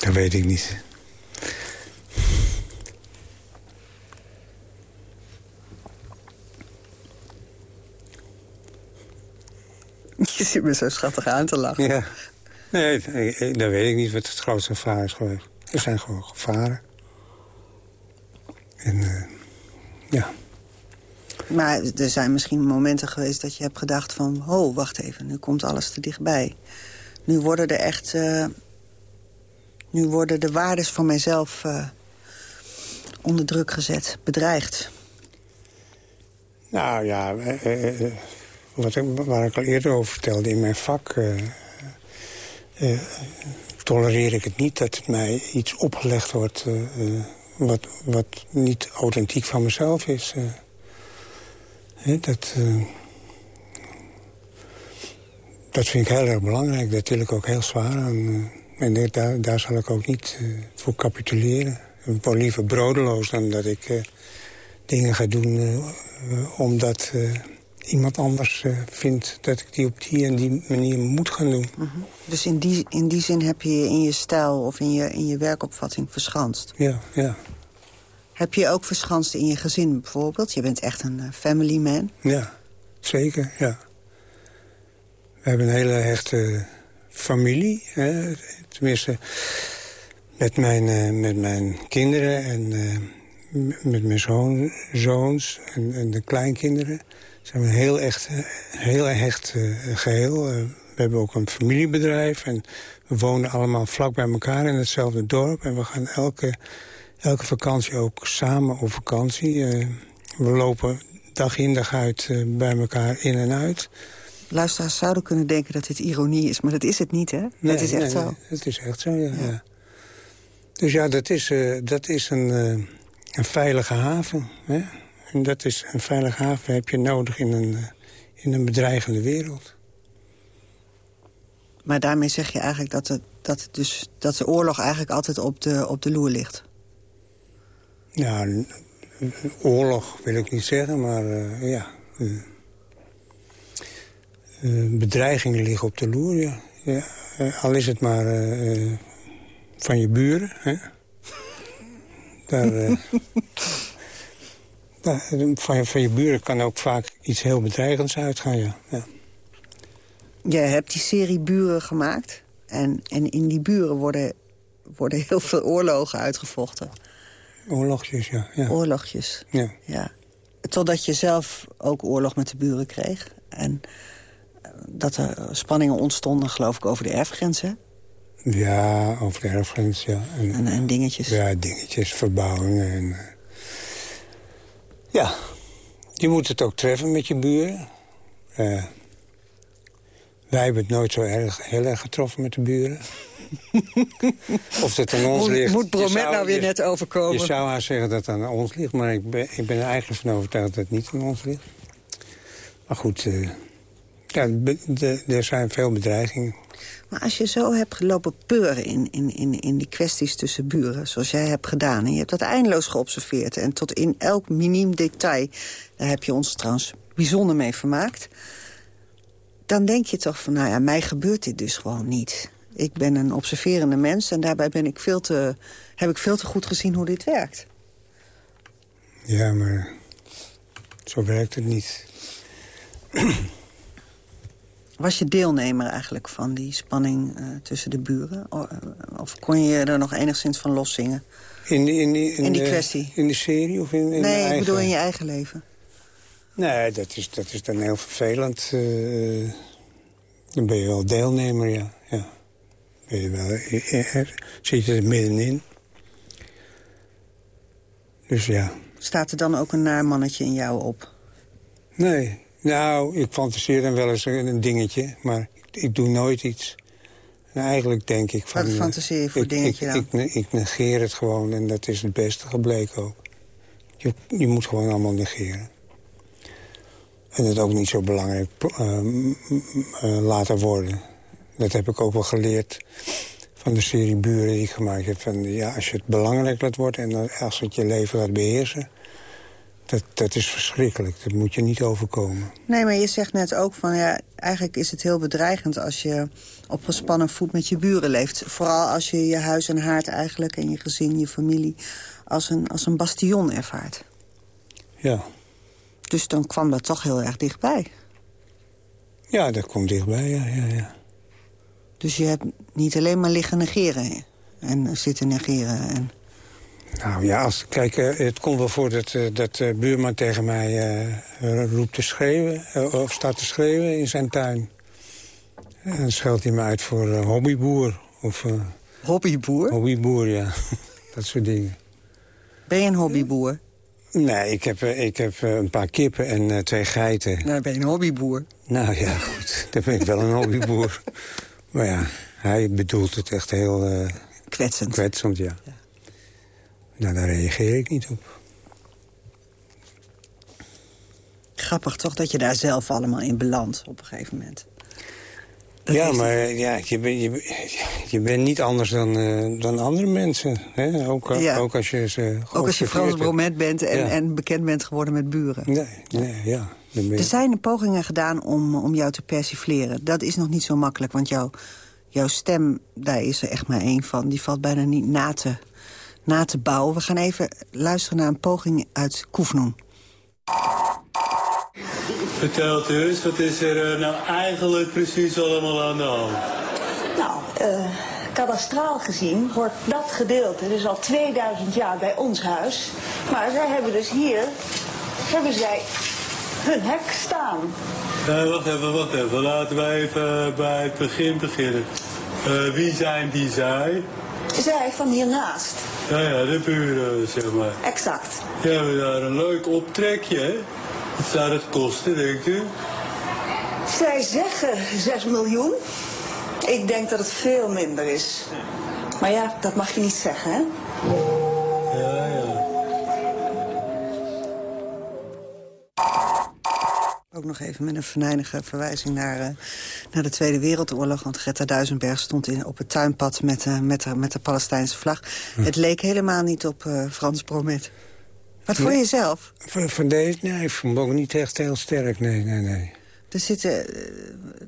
Dat weet ik niet. Je zit me zo schattig aan te lachen. Ja. Nee, dan weet ik niet wat het grootste gevaar is geweest. Er zijn gewoon gevaren. En uh, ja. Maar er zijn misschien momenten geweest dat je hebt gedacht van... oh, wacht even, nu komt alles te dichtbij. Nu worden er echt... Uh, nu worden de waardes van mijzelf uh, onder druk gezet, bedreigd. Nou ja, wat ik, waar ik al eerder over vertelde in mijn vak... Tolereer ik het niet dat mij iets opgelegd wordt... Wat, wat niet authentiek van mezelf is. Dat, dat vind ik heel erg belangrijk. Dat til ik ook heel zwaar aan. en daar, daar zal ik ook niet voor capituleren. Ik ben liever brodeloos dan dat ik dingen ga doen... omdat iemand anders vindt dat ik die op die en die manier moet gaan doen. Mhm. Dus in die, in die zin heb je je in je stijl of in je, in je werkopvatting verschanst? Ja, ja. Heb je ook verschanst in je gezin bijvoorbeeld? Je bent echt een uh, family man. Ja, zeker, ja. We hebben een hele hechte familie. Hè? Tenminste, met mijn, uh, met mijn kinderen en met mijn zoon, zoons en, en de kleinkinderen zijn we een heel echt, heel hecht geheel. We hebben ook een familiebedrijf en we wonen allemaal vlak bij elkaar in hetzelfde dorp. En we gaan elke, elke vakantie ook samen op vakantie. Uh, we lopen dag in dag uit bij elkaar in en uit. Luisteraars zouden kunnen denken dat dit ironie is, maar dat is het niet, hè? Nee, dat is echt zo. het is echt zo, ja. ja. Dus ja, dat is, dat is een, een veilige haven, hè? En dat is een veilige haven heb je nodig in een, eh, in een bedreigende wereld. Maar daarmee zeg je eigenlijk dat, het, dat, het dus, dat de oorlog eigenlijk altijd op de, op de loer ligt? Ja, oorlog wil ik niet zeggen, maar uh, ja. Uh, bedreigingen liggen op de loer, ja. ja al is het maar van je buren, hè. Daar... van, van je buren kan ook vaak iets heel bedreigends uitgaan, ja. ja. Jij hebt die serie Buren gemaakt. En, en in die buren worden, worden heel veel oorlogen uitgevochten. Oorlogjes, ja. ja. Oorlogjes, ja. ja. Totdat je zelf ook oorlog met de buren kreeg. En eh, dat er spanningen ontstonden, geloof ik, over de erfgrenzen. Ja, over de erfgrens, ja. En, en, dingetjes. Ja, dingetjes, verbouwingen. En, uh, ja, je moet het ook treffen met je buren. Uh, wij hebben het nooit zo erg, heel erg getroffen met de buren. of het aan ons moet, ligt. Moet Bromet nou weer je, net overkomen? Je zou haar zeggen dat het aan ons ligt, maar ik ben, ik ben er eigenlijk van overtuigd dat het niet aan ons ligt. Maar goed, uh, ja, de, er zijn veel bedreigingen. Maar als je zo hebt gelopen peuren in, in, in, in die kwesties tussen buren... zoals jij hebt gedaan, en je hebt dat eindeloos geobserveerd... en tot in elk miniem detail, daar heb je ons trouwens bijzonder mee vermaakt... dan denk je toch van, nou ja, mij gebeurt dit dus gewoon niet. Ik ben een observerende mens en daarbij ben ik veel te, heb ik veel te goed gezien hoe dit werkt. Ja, maar zo werkt het niet. Was je deelnemer eigenlijk van die spanning uh, tussen de buren? Of kon je er nog enigszins van loszingen? In, in, in, in die kwestie? In de serie of in, in Nee, eigen... ik bedoel in je eigen leven. Nee, dat is, dat is dan heel vervelend. Uh, dan ben je wel deelnemer, ja. ja. Ben je wel, er, zit je er middenin. Dus ja. Staat er dan ook een naar mannetje in jou op? Nee, nou, ik fantaseer dan wel eens een dingetje, maar ik doe nooit iets. En eigenlijk denk ik van... Wat fantaseer je voor ik, dingetje ik, dan? Ik, ik, negeer het gewoon en dat is het beste gebleken ook. Je, je moet gewoon allemaal negeren. En het ook niet zo belangrijk uh, uh, laten worden. Dat heb ik ook wel geleerd van de serie Buren die ik gemaakt heb. Van, ja, als je het belangrijk laat worden en als het je leven laat beheersen... Dat, dat is verschrikkelijk. Dat moet je niet overkomen. Nee, maar je zegt net ook van... ja, eigenlijk is het heel bedreigend als je op gespannen voet met je buren leeft. Vooral als je je huis en haard eigenlijk en je gezin, je familie... als een, als een bastion ervaart. Ja. Dus dan kwam dat toch heel erg dichtbij. Ja, dat komt dichtbij, ja, ja, ja. Dus je hebt niet alleen maar liggen negeren en zitten negeren en... Nou ja, als, kijk, het komt wel voor dat, dat de buurman tegen mij uh, roept te schreeuwen... Uh, of staat te schreeuwen in zijn tuin. En dan scheldt hij me uit voor uh, hobbyboer. Of, hobbyboer? Hobbyboer, ja. dat soort dingen. Ben je een hobbyboer? Nee, ik heb, ik heb een paar kippen en twee geiten. Nou, ben je een hobbyboer? Nou ja, goed. Dan ben ik wel een hobbyboer. Maar ja, hij bedoelt het echt heel... kwetsend. Kwetsend, ja. ja. Nou, daar reageer ik niet op. Grappig toch dat je daar zelf allemaal in belandt op een gegeven moment. Dat ja, maar ja, je, ben, je, je bent niet anders dan, uh, dan andere mensen. Hè? Ook, ja. ook als je ze Ook als je Frans Bromet bent en, ja. en bekend bent geworden met buren. Nee, nee ja. Er zijn pogingen gedaan om, om jou te persifleren. Dat is nog niet zo makkelijk, want jouw, jouw stem, daar is er echt maar één van. Die valt bijna niet na te na te bouwen. We gaan even luisteren naar een poging uit Koefnoen. Vertel dus, wat is er uh, nou eigenlijk precies allemaal aan de hand? Nou, uh, kadastraal gezien hoort dat gedeelte dus al 2000 jaar bij ons huis. Maar zij hebben dus hier, hebben zij hun hek staan. Uh, wacht even, wacht even. Laten we even bij het begin beginnen. wie zijn die zij? Zij van hiernaast. Ja, ja, de buren, zeg maar. Exact. Die hebben daar een leuk optrekje, hè? Wat zou dat kosten, denkt u? Zij zeggen 6 miljoen. Ik denk dat het veel minder is. Maar ja, dat mag je niet zeggen, hè? Ook nog even met een venijnige verwijzing naar, uh, naar de Tweede Wereldoorlog. Want Greta Duisenberg stond in, op het tuinpad met, uh, met, de, met de Palestijnse vlag. Hm. Het leek helemaal niet op uh, Frans Bromet. Wat nee. vond je zelf? Van, van deze? Nee, ik vond ook niet echt heel sterk. Nee, nee, nee. Er zitten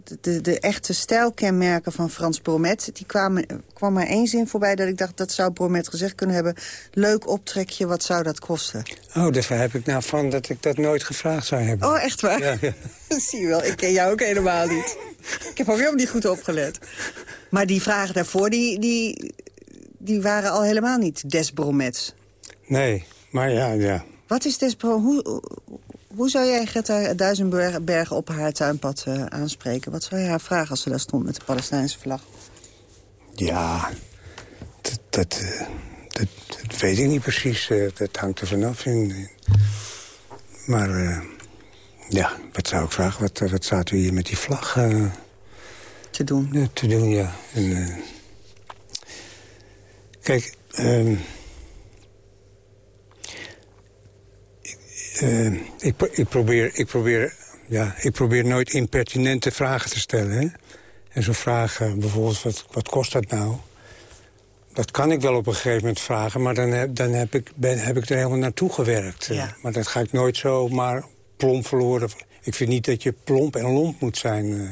de, de, de, echte stijlkenmerken van Frans Bromet. Die kwamen, kwam maar één zin voorbij dat ik dacht... dat zou Bromet gezegd kunnen hebben. Leuk optrekje, wat zou dat kosten? Oh, daar heb ik nou van dat ik dat nooit gevraagd zou hebben. Oh, echt waar? Ja, ja. Zie je wel, ik ken jou ook helemaal niet. Ik heb alweer om die goed opgelet. Maar die vragen daarvoor, die, die, die waren al helemaal niet desbromets. Nee, maar ja, ja. Wat is desbrom... Hoe, hoe zou jij Greta Duisenberg op haar tuinpad uh, aanspreken? Wat zou je haar vragen als ze daar stond met de Palestijnse vlag? Ja, dat, dat, uh, dat, dat weet ik niet precies. Uh, dat hangt er vanaf. In. Maar ja, wat zou ik vragen? Wat, wat zaten we hier met die vlag... te doen? te doen, ja. En, kijk... Um, Uh, ik, ik, probeer, ik, probeer, ja, ik probeer nooit impertinente vragen te stellen. Hè? En zo'n vraag, uh, bijvoorbeeld, wat, wat kost dat nou? Dat kan ik wel op een gegeven moment vragen, maar dan heb, dan heb, ik, ben, heb ik er helemaal naartoe gewerkt. Ja. Maar dat ga ik nooit zo maar plomp verloren. Ik vind niet dat je plomp en lomp moet zijn uh,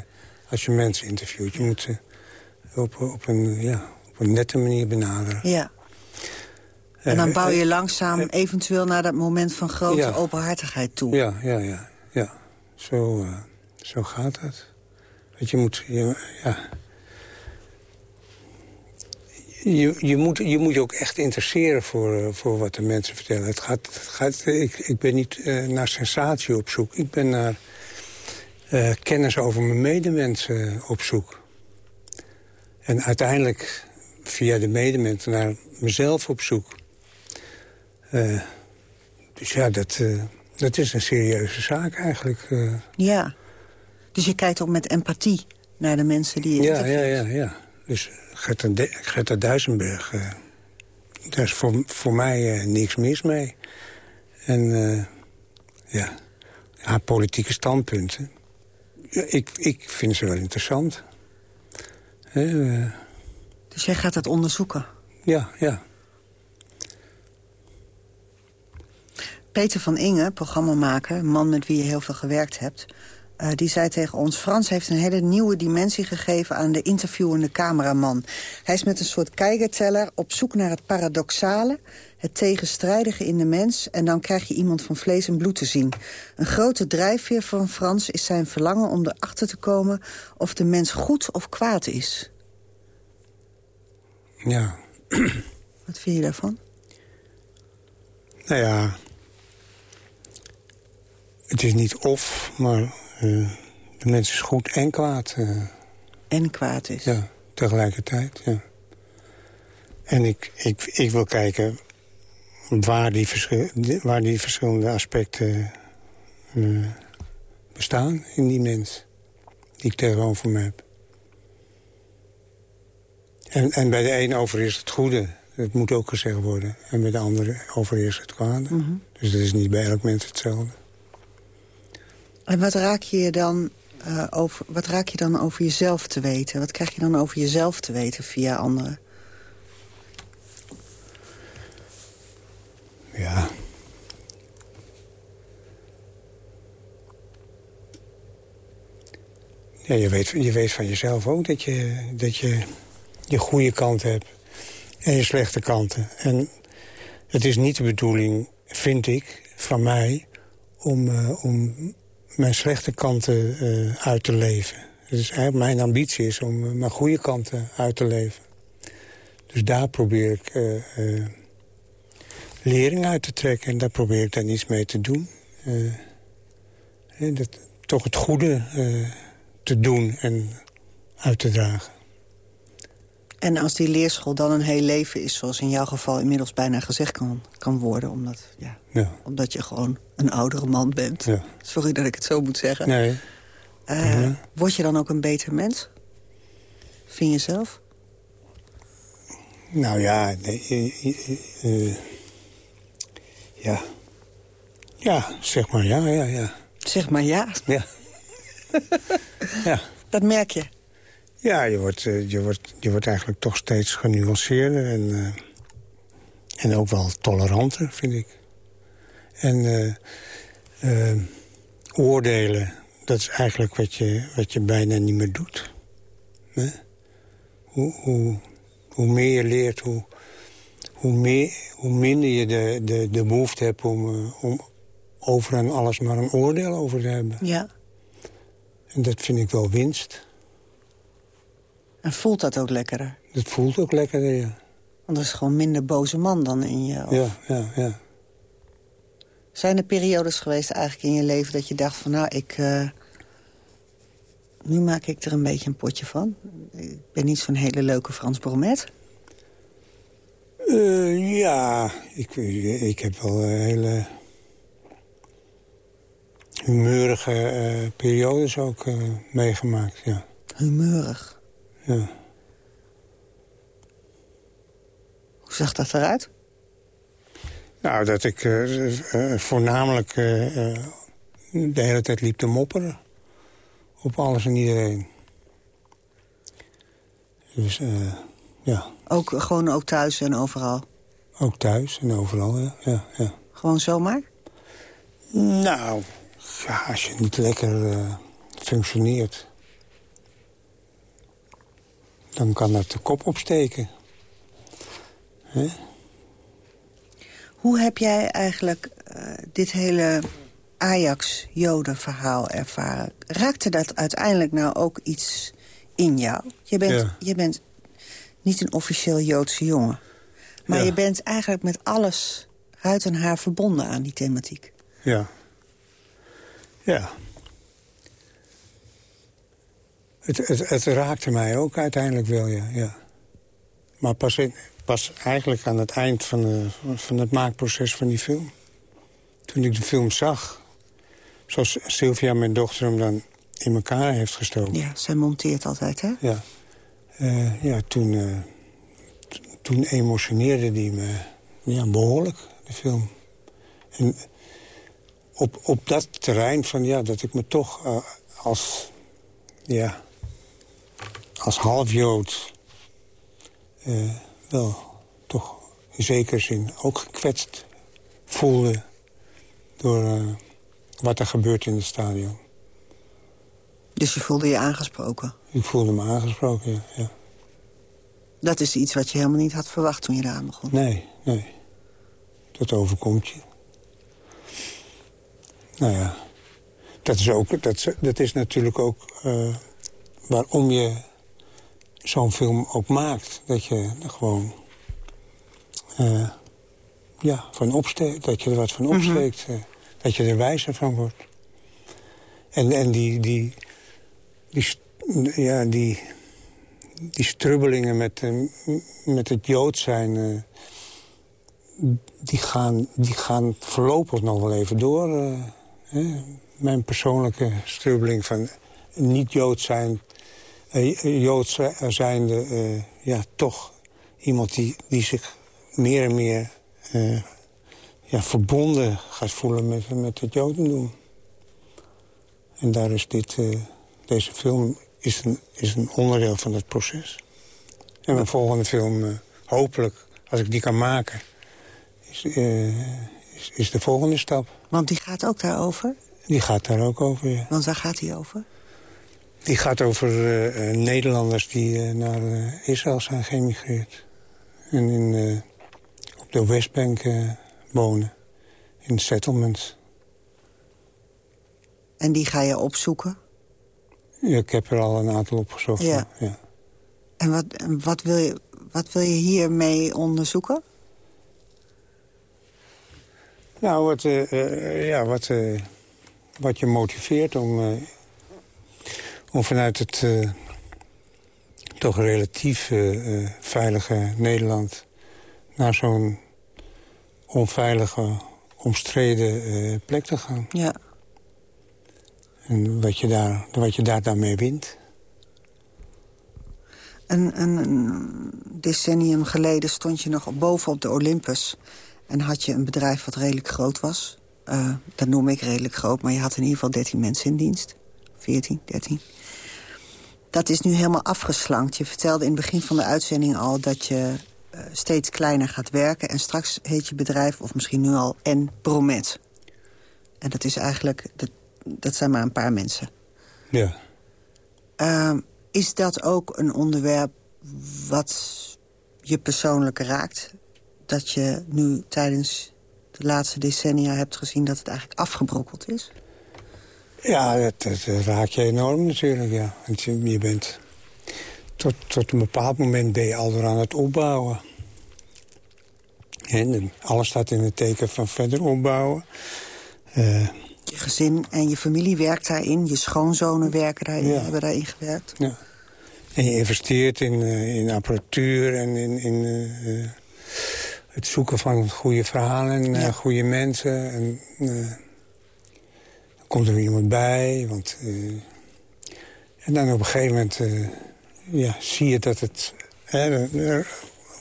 als je mensen interviewt. Je moet ze op, op, een, ja, op een nette manier benaderen. Ja. En dan bouw je langzaam eventueel naar dat moment van grote ja. openhartigheid toe. Ja, ja, ja. ja. Zo, uh, zo gaat het. Want je moet... Je, ja. Je, je, moet, je moet je ook echt interesseren voor, uh, voor wat de mensen vertellen. Het gaat, het gaat, ik, ik ben niet uh, naar sensatie op zoek. Ik ben naar kennis over mijn medemensen op zoek. En uiteindelijk via de medemensen naar mezelf op zoek. Uh, dus ja, dat, uh, dat is een serieuze zaak eigenlijk. Uh. Ja, dus je kijkt ook met empathie naar de mensen die je Ja, ja, ja, ja. Dus Greta, Greta Duisenberg, daar is voor, voor mij niks mis mee. En ja, haar politieke standpunten, ja, ik, ik vind ze wel interessant. dus jij gaat dat onderzoeken? Ja, ja. Peter van Inge, programmamaker, een man met wie je heel veel gewerkt hebt... Uh, die zei tegen ons... Frans heeft een hele nieuwe dimensie gegeven aan de interviewende cameraman. Hij is met een soort kijkerteller op zoek naar het paradoxale... het tegenstrijdige in de mens... en dan krijg je iemand van vlees en bloed te zien. Een grote drijfveer van Frans is zijn verlangen om erachter te komen... of de mens goed of kwaad is. Ja. Wat vind je daarvan? Nou ja, het is niet of, maar uh, de mens is goed en kwaad. Uh. En kwaad is? Ja, tegelijkertijd, ja. En ik, ik, ik wil kijken waar die, verschil, waar die verschillende aspecten uh, bestaan in die mens. Die ik tegenover me heb. En, en bij de een overheerst het goede. Dat moet ook gezegd worden. En bij de andere overheerst het kwade. Mm -hmm. Dus dat is niet bij elk mens hetzelfde. En wat raak je dan uh, over, wat raak je dan over jezelf te weten? Wat krijg je dan over jezelf te weten via anderen? Ja. Ja, je weet, je weet van jezelf ook dat je, dat je je goede kant hebt. En je slechte kanten. En het is niet de bedoeling, vind ik, van mij... om, uh, om mijn slechte kanten uh, uit te leven. Dus eigenlijk mijn ambitie is om uh, mijn goede kanten uit te leven. Dus daar probeer ik uh, lering uit te trekken. En daar probeer ik dan iets mee te doen. dat, toch het goede te doen en uit te dragen. En als die leerschool dan een heel leven is... zoals in jouw geval inmiddels bijna gezegd kan, kan worden... Omdat, ja, ja. omdat je gewoon een oudere man bent. Ja. Sorry dat ik het zo moet zeggen. Nee. Uh, word je dan ook een beter mens? Vind je zelf? Nou ja, nee, uh, ja. Ja, zeg maar ja, ja, ja. Zeg maar ja? Ja. ja. Dat merk je? Ja, je wordt, je, wordt, je wordt eigenlijk toch steeds genuanceerder en, uh, en ook wel toleranter, vind ik. En uh, uh, oordelen, dat is eigenlijk wat je, wat je bijna niet meer doet. Nee? Hoe, hoe, hoe meer je leert, hoe, hoe, meer, hoe minder je de, de, de behoefte hebt om, om over en alles maar een oordeel over te hebben. Ja. En dat vind ik wel winst. En voelt dat ook lekkerder? Het voelt ook lekkerder, ja. Want er is gewoon minder boze man dan in je. Of... Ja, ja, ja. Zijn er periodes geweest eigenlijk in je leven dat je dacht van... nou, ik, uh, nu maak ik er een beetje een potje van. Ik ben niet zo'n hele leuke Frans Bromet. Uh, ja, ik, ik heb wel hele humeurige uh, periodes ook meegemaakt, ja. Humeurig? Ja. Hoe zag dat eruit? Nou, dat ik uh, uh, voornamelijk uh, de hele tijd liep te mopperen. Op alles en iedereen. Dus, ja. Ook, gewoon ook thuis en overal? Ook thuis en overal, ja. ja, ja. Gewoon zomaar? Nou, ja, als je niet lekker functioneert... dan kan dat de kop opsteken. He? Hoe heb jij eigenlijk uh, dit hele Ajax-Joden-verhaal ervaren? Raakte dat uiteindelijk nou ook iets in jou? Je bent, ja. je bent niet een officieel Joodse jongen. Maar Ja. je bent eigenlijk met alles huid en haar verbonden aan die thematiek. Ja. Ja. Het, het, het raakte mij ook uiteindelijk wel, ja. ja. Maar pas, in, pas eigenlijk aan het eind van, de, van het maakproces van die film. Toen ik de film zag, zoals Sylvia, mijn dochter, hem dan in elkaar heeft gestoken. Ja, zij monteert altijd, hè? Ja, Eh, ja toen, eh, toen emotioneerde die me ja, behoorlijk, de film. En op, op dat terrein van, ja, dat ik me toch eh, als, ja, als half-Jood... eh, wel toch in zekere zin ook gekwetst voelde... door eh, wat er gebeurt in het stadion. Dus je voelde je aangesproken. Ik voelde me aangesproken, ja. ja. Dat is iets wat je helemaal niet had verwacht toen je eraan begon. Nee, nee. Dat overkomt je. Nou ja, dat is, ook, dat, dat is natuurlijk ook eh, waarom je zo'n film ook maakt. Dat je er gewoon eh, ja, van opsteekt, dat je er wat van opsteekt. eh, dat je er wijzer van wordt. En, en die, die, die, ja, die, die strubbelingen met, eh, met het Jood zijn... die, gaan, die gaan voorlopig nog wel even door. hè. Mijn persoonlijke strubbeling van niet-Jood zijn... eh, Jood zi- zijnde, eh, ja, toch iemand die, die zich meer en meer... eh, ja, verbonden gaat voelen met, met het Jodendom. En daar is dit, eh, deze film is een, is een onderdeel van dat proces. En mijn volgende film, eh, hopelijk, als ik die kan maken... Is, eh, is, is de volgende stap. Want die gaat ook daarover? Die gaat daar ook over, ja. Want waar gaat die over? Die gaat over eh, eh, Nederlanders die eh, naar Israël zijn geëmigreerd. En in, op de Westbank wonen. In settlements. En die ga je opzoeken? Ja, ik heb er al een aantal opgezocht. Ja. ja. En wat, en wat, wil, je, wat wil je hiermee onderzoeken? Nou, wat, eh, ja, wat, wat je motiveert om, om vanuit het eh, toch relatief eh, eh, veilige Nederland... naar zo'n onveilige, omstreden plek te gaan. Ja. En wat je daar, wat je daar dan mee wint. Een, een, een decennium geleden stond je nog boven op de Olympus... en had je een bedrijf wat redelijk groot was. Dat noem ik redelijk groot, maar je had in ieder geval 13 mensen in dienst. 14, 13. Dat is nu helemaal afgeslankt. Je vertelde in het begin van de uitzending al dat je eh, steeds kleiner gaat werken... en straks heet je bedrijf, of misschien nu al, en Bromet. En dat is eigenlijk, dat, dat zijn maar een paar mensen. Ja. Ehm, is dat ook een onderwerp wat je persoonlijk raakt? Dat je nu tijdens de laatste decennia hebt gezien dat het eigenlijk afgebrokkeld is? Ja, dat, dat raakt je enorm natuurlijk, ja. Want je, bent tot, tot een bepaald moment ben je al door aan het opbouwen. En alles staat in het teken van verder opbouwen. Uh, je gezin en je familie werkt daarin. Je schoonzonen werken daarin, ja. hebben daarin gewerkt. Ja. En je investeert in, uh, in apparatuur en in, in uh, het zoeken van goede verhalen en ja. goede mensen. En, komt er iemand bij. Want, en dan op een gegeven moment ja, zie je dat het... Hè, er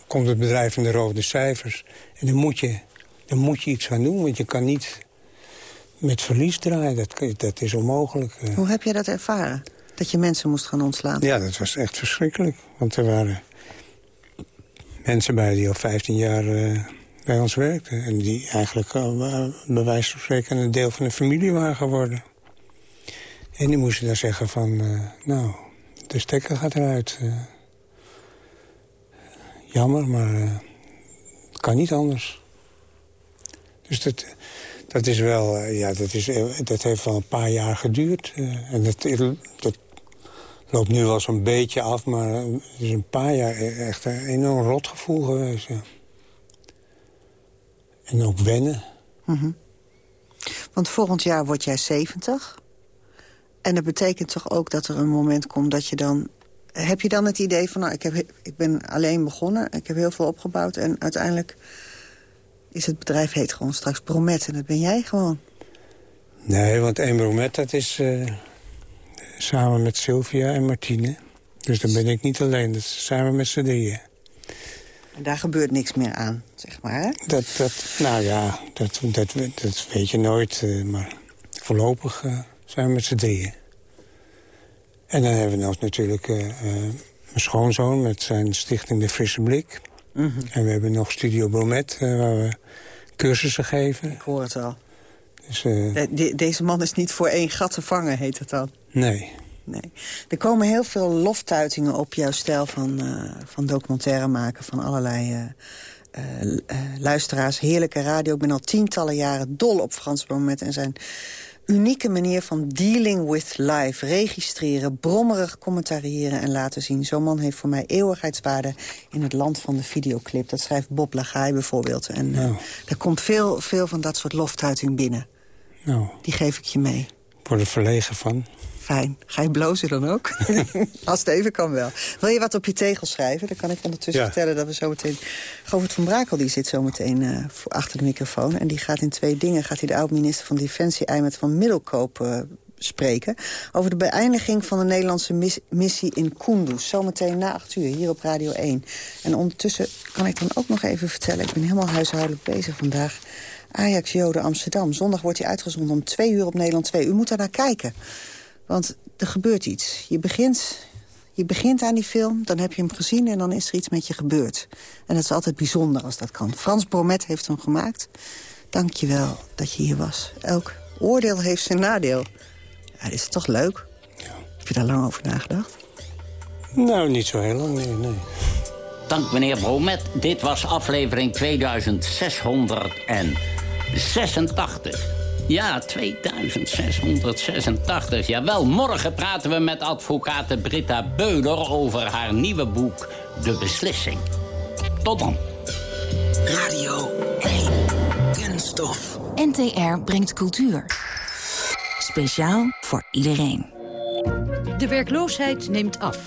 komt het bedrijf in de rode cijfers. En dan moet je, dan moet je iets gaan doen, want je kan niet met verlies draaien. Dat, dat is onmogelijk. eh. Hoe heb je dat ervaren? Dat je mensen moest gaan ontslaan? Ja, dat was echt verschrikkelijk. Want er waren mensen bij die al 15 jaar bij ons werkten. En die eigenlijk uh, bij wijze van spreken een deel van de familie waren geworden. En die moesten dan zeggen van, uh, nou, de stekker gaat eruit. jammer, maar het kan niet anders. Dus dat, dat is wel, ja, dat, is, dat heeft wel een paar jaar geduurd. en dat, dat loopt nu wel zo'n beetje af, maar het is een paar jaar echt een enorm rotgevoel geweest. Ja. En ook wennen. Mm -hmm. Want volgend jaar word jij 70. En dat betekent toch ook dat er een moment komt dat je dan... Heb je dan het idee van, nou, ik, heb, ik ben alleen begonnen, ik heb heel veel opgebouwd... en uiteindelijk is het bedrijf heet gewoon straks Bromet en dat ben jij gewoon. Nee, want één Bromet, dat is uh, samen met Sylvia en Martine. Dus dan ben ik niet alleen, dat is samen met z'n drieën. En daar gebeurt niks meer aan, zeg maar, hè? Dat, dat, nou ja, dat, dat, dat weet je nooit, uh, maar voorlopig uh, zijn we met z'n drieën. En dan hebben we nog natuurlijk uh, mijn schoonzoon met zijn stichting De Frisse Blik. Mm -hmm. En we hebben nog Studio Bromet, waar we cursussen geven. Ik hoor het al. Dus, de, de, deze man is niet voor één gat te vangen, heet het dan? Nee. Nee. Er komen heel veel loftuitingen op jouw stijl van, uh, van documentaire maken... van allerlei uh, luisteraars, heerlijke radio. Ik ben al tientallen jaren dol op Frans Bromet en zijn unieke manier van dealing with life. Registreren, brommerig commentariëren en laten zien. Zo'n man heeft voor mij eeuwigheidswaarde in het land van de videoclip. Dat schrijft Bob Lagai bijvoorbeeld. En nou. uh, er komt veel, veel van dat soort loftuiting binnen. Nou. Die geef ik je mee. Ik word er verlegen van. Fijn. Ga je blozen dan ook? Als het even kan wel. Wil je wat op je tegel schrijven? Dan kan ik ondertussen ja. vertellen dat we zometeen... Govert van Brakel die zit zometeen uh, voor achter de microfoon. En die gaat in twee dingen... gaat hij de oud-minister van Defensie Eimet van Middelkoop uh, spreken... over de beëindiging van de Nederlandse mis missie in Kunduz. Zometeen na acht uur, hier op Radio 1. En ondertussen kan ik dan ook nog even vertellen... ik ben helemaal huishoudelijk bezig vandaag... Ajax Joden Amsterdam. Zondag wordt hij uitgezonden om twee uur op Nederland 2. U moet daar naar kijken. Want er gebeurt iets. Je begint, je begint aan die film, dan heb je hem gezien... en dan is er iets met je gebeurd. En dat is altijd bijzonder als dat kan. Frans Bromet heeft hem gemaakt. Dank je wel dat je hier was. Elk oordeel heeft zijn nadeel. Ja, dat is toch leuk? Ja. Heb je daar lang over nagedacht? Nou, niet zo heel lang, nee, nee. Dank meneer Bromet. Dit was aflevering 2686. Ja, 2686. Jawel, morgen praten we met advocate Britta Beuler... over haar nieuwe boek De Beslissing. Tot dan. Radio 1. Kunststof. NTR brengt cultuur. Speciaal voor iedereen. De werkloosheid neemt af.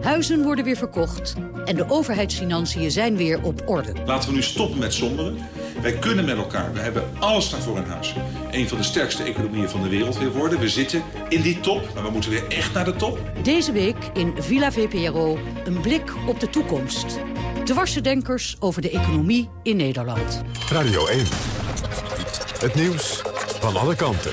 Huizen worden weer verkocht en de overheidsfinanciën zijn weer op orde. Laten we nu stoppen met somberen. Wij kunnen met elkaar. We hebben alles daarvoor in huis. Een van de sterkste economieën van de wereld weer worden. We zitten in die top, maar we moeten weer echt naar de top. Deze week in Villa VPRO een blik op de toekomst. Dwarsdenkers over de economie in Nederland. Radio 1. Het nieuws van alle kanten.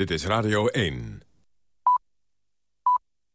Dit is Radio 1.